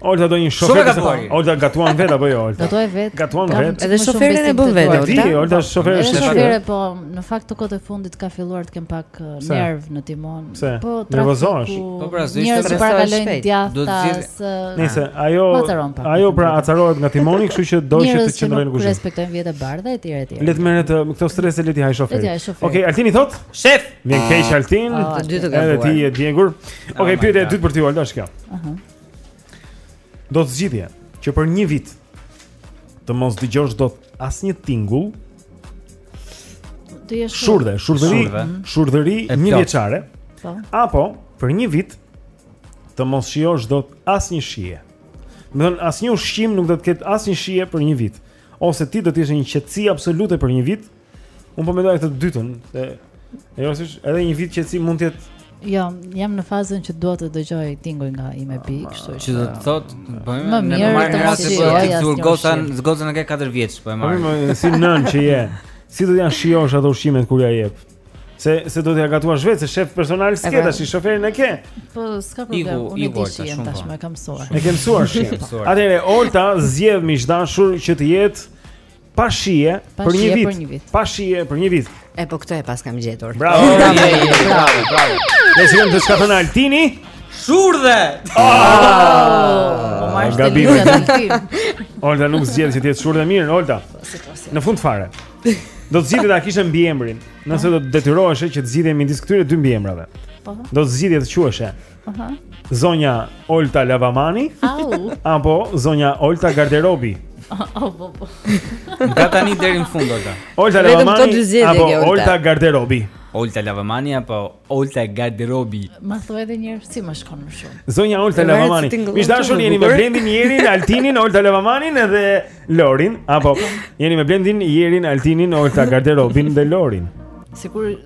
Olta do një shofer të parë. Olta gatuan vetë apo jo Olta? Gatuaj vetë. Gatuan vetë. Edhe shoferin e bën vetë. Di Olta është shofere e shkëlqyer. Shofere po në fakt këto kohët e fundit kam filluar të kem pak uh, nerv në timon. Po nervozohesh. Po pra zënë të parakalojnë djathtas. Nëse ajo ajo pra acarohet nga timoni, kështu që do që të qëndrojë në kuzhinë. Ne respektojmë vijat e bardha etj etj. Le të merret uh, me këto strese le t'i hajë shoferi. Okej, Altini thotë? Shef. Vjen keq Altin. Ah, Edhe ti je djegur. Okej, oh pyetja e dytë për ti Olta është kjo. Aha. Do të zgjidhje që për një vit të mos dëgjosh dot asnjë tingull. Të jesh shurdhe, shurdhëri, shurdhëri një vjeçare. Po. Apo për një vit të mos shijosh dot asnjë shije. Do të thotë asnjë ushqim nuk do të ketë asnjë shije për një vit. Ose ti do të jesh në një qetësi absolute për një vit. Unë po mendoj këtë të dytën, se ajo është edhe një vit qetësi mund të jetë Jo, jam në fazën që dua të dëgjoj tinguj nga ime bijë, kështu që. Që do të thotë, bëjmë më mirë të marrim rastin e ti, gocën, gocën e ke 4 vjeç, po e marr. Po si nënë që je. Si do t'ia shijosh ato ushqimet kur ia jep? Se se do t'ia gatuash vetë se shef personal s'ke tashi shoferin e ke. Po s'ka problem. Iku, Unë di shijen tashmë, e kam mësuar. E ke mësuar shijen. Atëherë, Olta zgjedh miq dashur që të jetë Pa shije për një vit. Pa shije për një vit. E po këtë e paskam gjetur. Bravo. Bravo. Bravo. Me siguri çfarë ka thënë Altini. Shurdhe. Oh! Po marr gabim. Olta nuk zgjedh që të jetë shurdhe mirë, Olta. Po, po, në fund fare. Do të zgjidhje ta kishe mbiemrin, nëse do të detyroheshe që të zgjidhje midis këtyre dy mbiemrave. Po. Do të zgjidhje të quheshe Aha. Zonja Olta Lavamani? Au. Apo zonja Olta Garderobi? Oh, po, po. Nga tani deri në fund Olta. Olta Lavamani apo Olta Garderobi? Olta Lavamani apo Olta Garderobi? Ma thuaj edhe një herë si më shkon më shumë. Zonja Olta Lavamani. Miq dashur jeni me Blendin, Jerin, Altinin, Olta Lavamanin edhe Lorin, apo jeni me Blendin, Jerin, Altinin, Olta Garderobin dhe Lorin. Sikur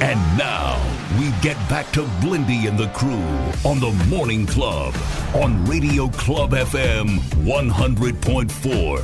And now we get back to Blendi and the crew on the morning club on Radio Club FM 100.4.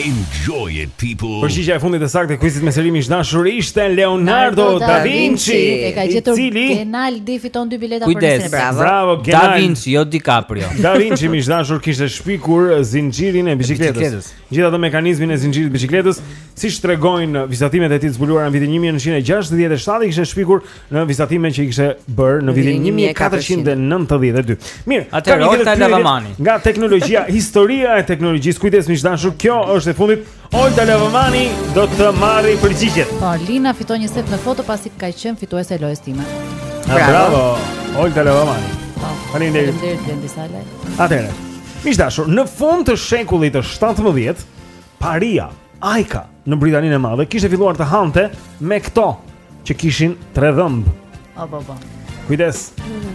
Enjoy it people. Përgjigja e fundit e saktë e kuizit me seri miq dashur ishte Leonardo da Vinci, e ka gjetur Genaldi i cili fiton dy bileta për Kujdes, nesër. bravo. Bravo Da Genal. Vinci, jo DiCaprio. Da Vinci miq dashur kishte shpikur zinxhirin e biçikletës. Biçikletës. Gjithë atë mekanizmin e zinxhirit të biçikletës, siç tregojnë vizatimet e tij të zbuluara në vitin 1967 i kishte shpikur në vizatime që i kishte bërë në vitin 1492. Mirë, atëherë Olta Lavamani. Nga teknologjia, historia e teknologjisë, kujdes miq të dashur, kjo është e fundit. Olta Lavamani do të marrë përgjigjet. Po, Lina fiton një set me foto pasi ka qenë fituese e lojës time. Bravo. Bravo. Olta Lavamani. Po. Faleminderit. Faleminderit Blendi Salaj. Atëherë. Miq të dashur, në fund të shekullit të 17, paria, ajka, në Britaninë e madhe, kishte filluar të hante me këto që kishin tre dhëmbë. O, bo, bo. Kujdes,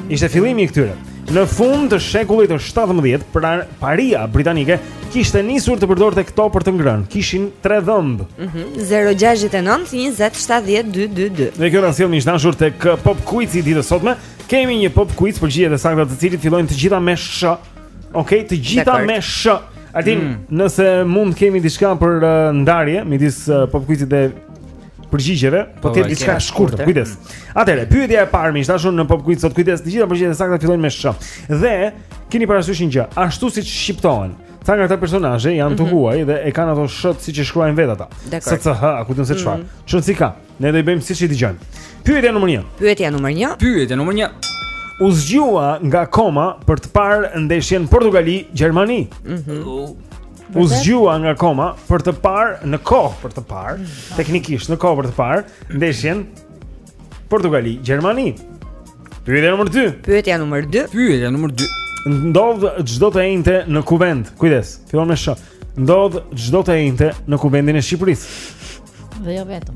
ishte fillimi i këtyre. Në fund të shekullit të 17, pra paria britanike kishte nisur të përdorte këto për të ngrënë. Kishin tre dhëmbë. Mm -hmm. 069 20 70 222. Dhe kjo na sjell miq të dashur tek Pop Quiz i ditës së sotme. Kemi një pop quiz përgjigjet e sakta të cilit fillojnë të gjitha me sh. Okej, okay, të gjitha me sh. Artin, mm. nëse mund kemi diçka për uh, ndarje midis uh, pop quizit dhe përgjigjeve, po, po të jetë diçka e shkurtër. Kujdes. Atëherë, pyetja e parë miq të dashur në pop quiz sot kujdes, të gjitha përgjigjet e sakta fillojnë me sh. Dhe keni parasysh një gjë, ashtu siç shqiptohen. Ca nga këta personazhe janë të mhm. huaj dhe e kanë ato sh-të siç e shkruajnë vetë ata. SCH, ku di unë se çfarë? Mhm. S'kanë si ka. Ne do i bëjmë siç i dëgjojmë. Pyetja numër 1. Pyetja numër 1. Pyetja numër 1. U zgjua nga koma për të parë ndeshjen Portugali Gjermani. Mhm. Mm u zgjua nga koma për të parë në kohë për të parë, mm. teknikisht në kohë për të parë ndeshjen Portugali Gjermani. Pyetja numër 2. Pyetja numër 2. Pyetja numër 2. Ndodh çdo të enjte në Kuvend. Kujdes, fillon me sh. Ndodh çdo të enjte në Kuvendin e Shqipërisë. Dhe jo vetëm.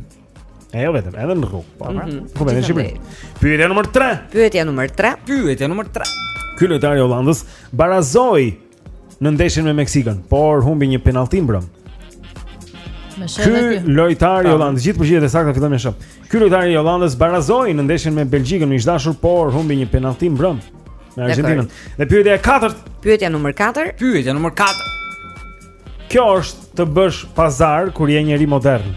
E jo vetëm, edhe në rrugë, po. Mhm. Po vetëm në Shqipëri. Pyetja numër 3. Pyetja numër 3. Pyetja numër 3. Ky lojtar i Holandës barazoi në ndeshjen me Meksikën, por humbi një penallti mbrëm. Ky lojtar i Holandës, gjithë përgjigjet e sakta fillojnë me sh. Ky lojtar i Holandës barazoi në ndeshjen me Belgjikën, miq të dashur, por humbi një penallti mbrëm me Argentinën. Dhe pyetja e katërt. Pyetja numër 4. Pyetja numër 4. Kjo është të bësh pazar kur je njeri modern.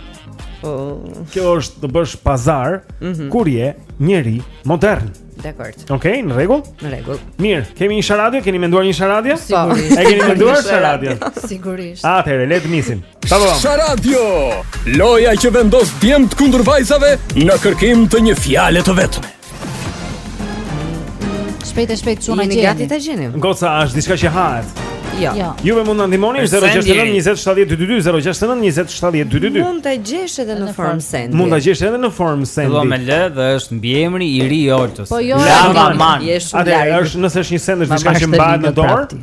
Oh. Kjo është të bësh pazar mm -hmm. kur je njeri modern. Dakord. Okej, okay, në rregull? Në rregull. Mirë, kemi një sharadio, keni menduar një sharadio? Sigurisht. E keni menduar sharadio? Sigurisht. Atëherë, le të nisim. Pa po. Sharadio. Loja që vendos djemtë kundër vajzave në kërkim të një fjale të vetme. Shpejt e shpejt çuna jemi. Jemi gati ta gjejmë. Goca është diçka që hahet. Jo. jo. Ju mund të na ndihmoni 069 20 70 222 069 20 70 222. Mund ta gjesh edhe në formë sendi. Mund ta gjesh edhe në formë sendi. Domethënë është mbiemri i ri i Oltës. Po jo, Lavaman. Atëherë nëse është një send është diçka që mbahet në dorë.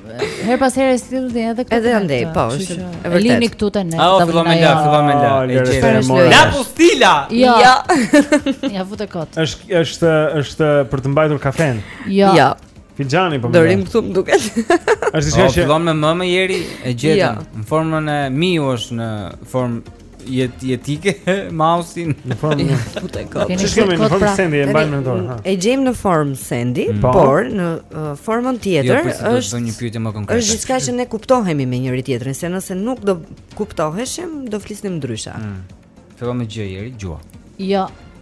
Her pas herë sillni edhe këtu. Edhe andej, po, është e vërtetë. Lini këtu te ne. Ah, fillon me la, fillon me la. E gjerë mora. La pustila. Jo. Ja. Ja futë kot. Është është është për të mbajtur kafen. Jo. Ja. Filxhani po më. Dorim këtu më duket. Është diçka që fillon me m m Jeri e gjetën. Në formën e miu është në formë gjet gjeti ke mausin në formë ia fute kot. Çi kemi në formë pra, sendi e mbajmë në dorë. E gjejmë në formë sendi, mm. po. por në uh, formën tjetër jo, po është një pyetje më konkrete. Është diçka që ne kuptohemi me njëri-tjetrin, se nëse nuk do kuptoheshim, do flisnim ndryshe. Mm. Fillon me gj Jeri, gjuha. Jo.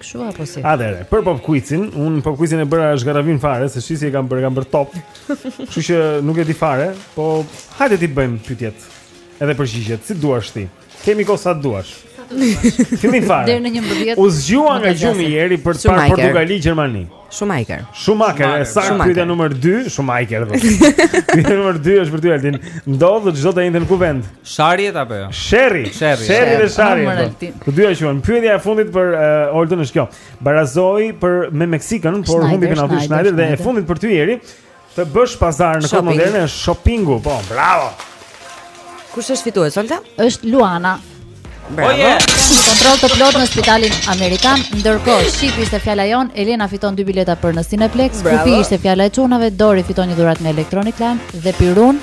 Kështu apo si? Atëherë, për pop quizin, unë pop quizin e bëra shkarravinë fare, se shih si e kam bërë, kam bërë top. Kështu që nuk e di fare, po hajde t'i bëjmë pyetjet. Edhe përgjigjet, si duash ti. Kemi kohë sa duash. Fillim fare. Deri në 11. U zgjua nga gjumi Jeri për të parë Portugali Gjermani. Schumacher. Schumacher, e saktë pyetja numër 2, Schumacher. Po. Pyetja numër 2 është për ty Altin. Ndodh çdo të enjte në Kuvend. Sharjet apo jo? Sherri. Sherri. Sherri dhe sharri. Po. Të dyja quhen. Pyetja e fundit për uh, Oltën është kjo. Barazoi për me Meksikën, por humbi penaltin Sneijder dhe e fundit për ty Jeri Të bësh pazar në kohën moderne është shoppingu, po. Bravo. Kush është fitues, Olta? Është Luana. Bravo. Oh, yeah. Kontroll të plot në spitalin amerikan. Ndërkohë, Shqipi ishte fjala jonë, Elena fiton dy bileta për në Cineplexx, Kupi ishte fjala e çunave, Dori fiton një dhuratë në Electronic Land dhe Pirun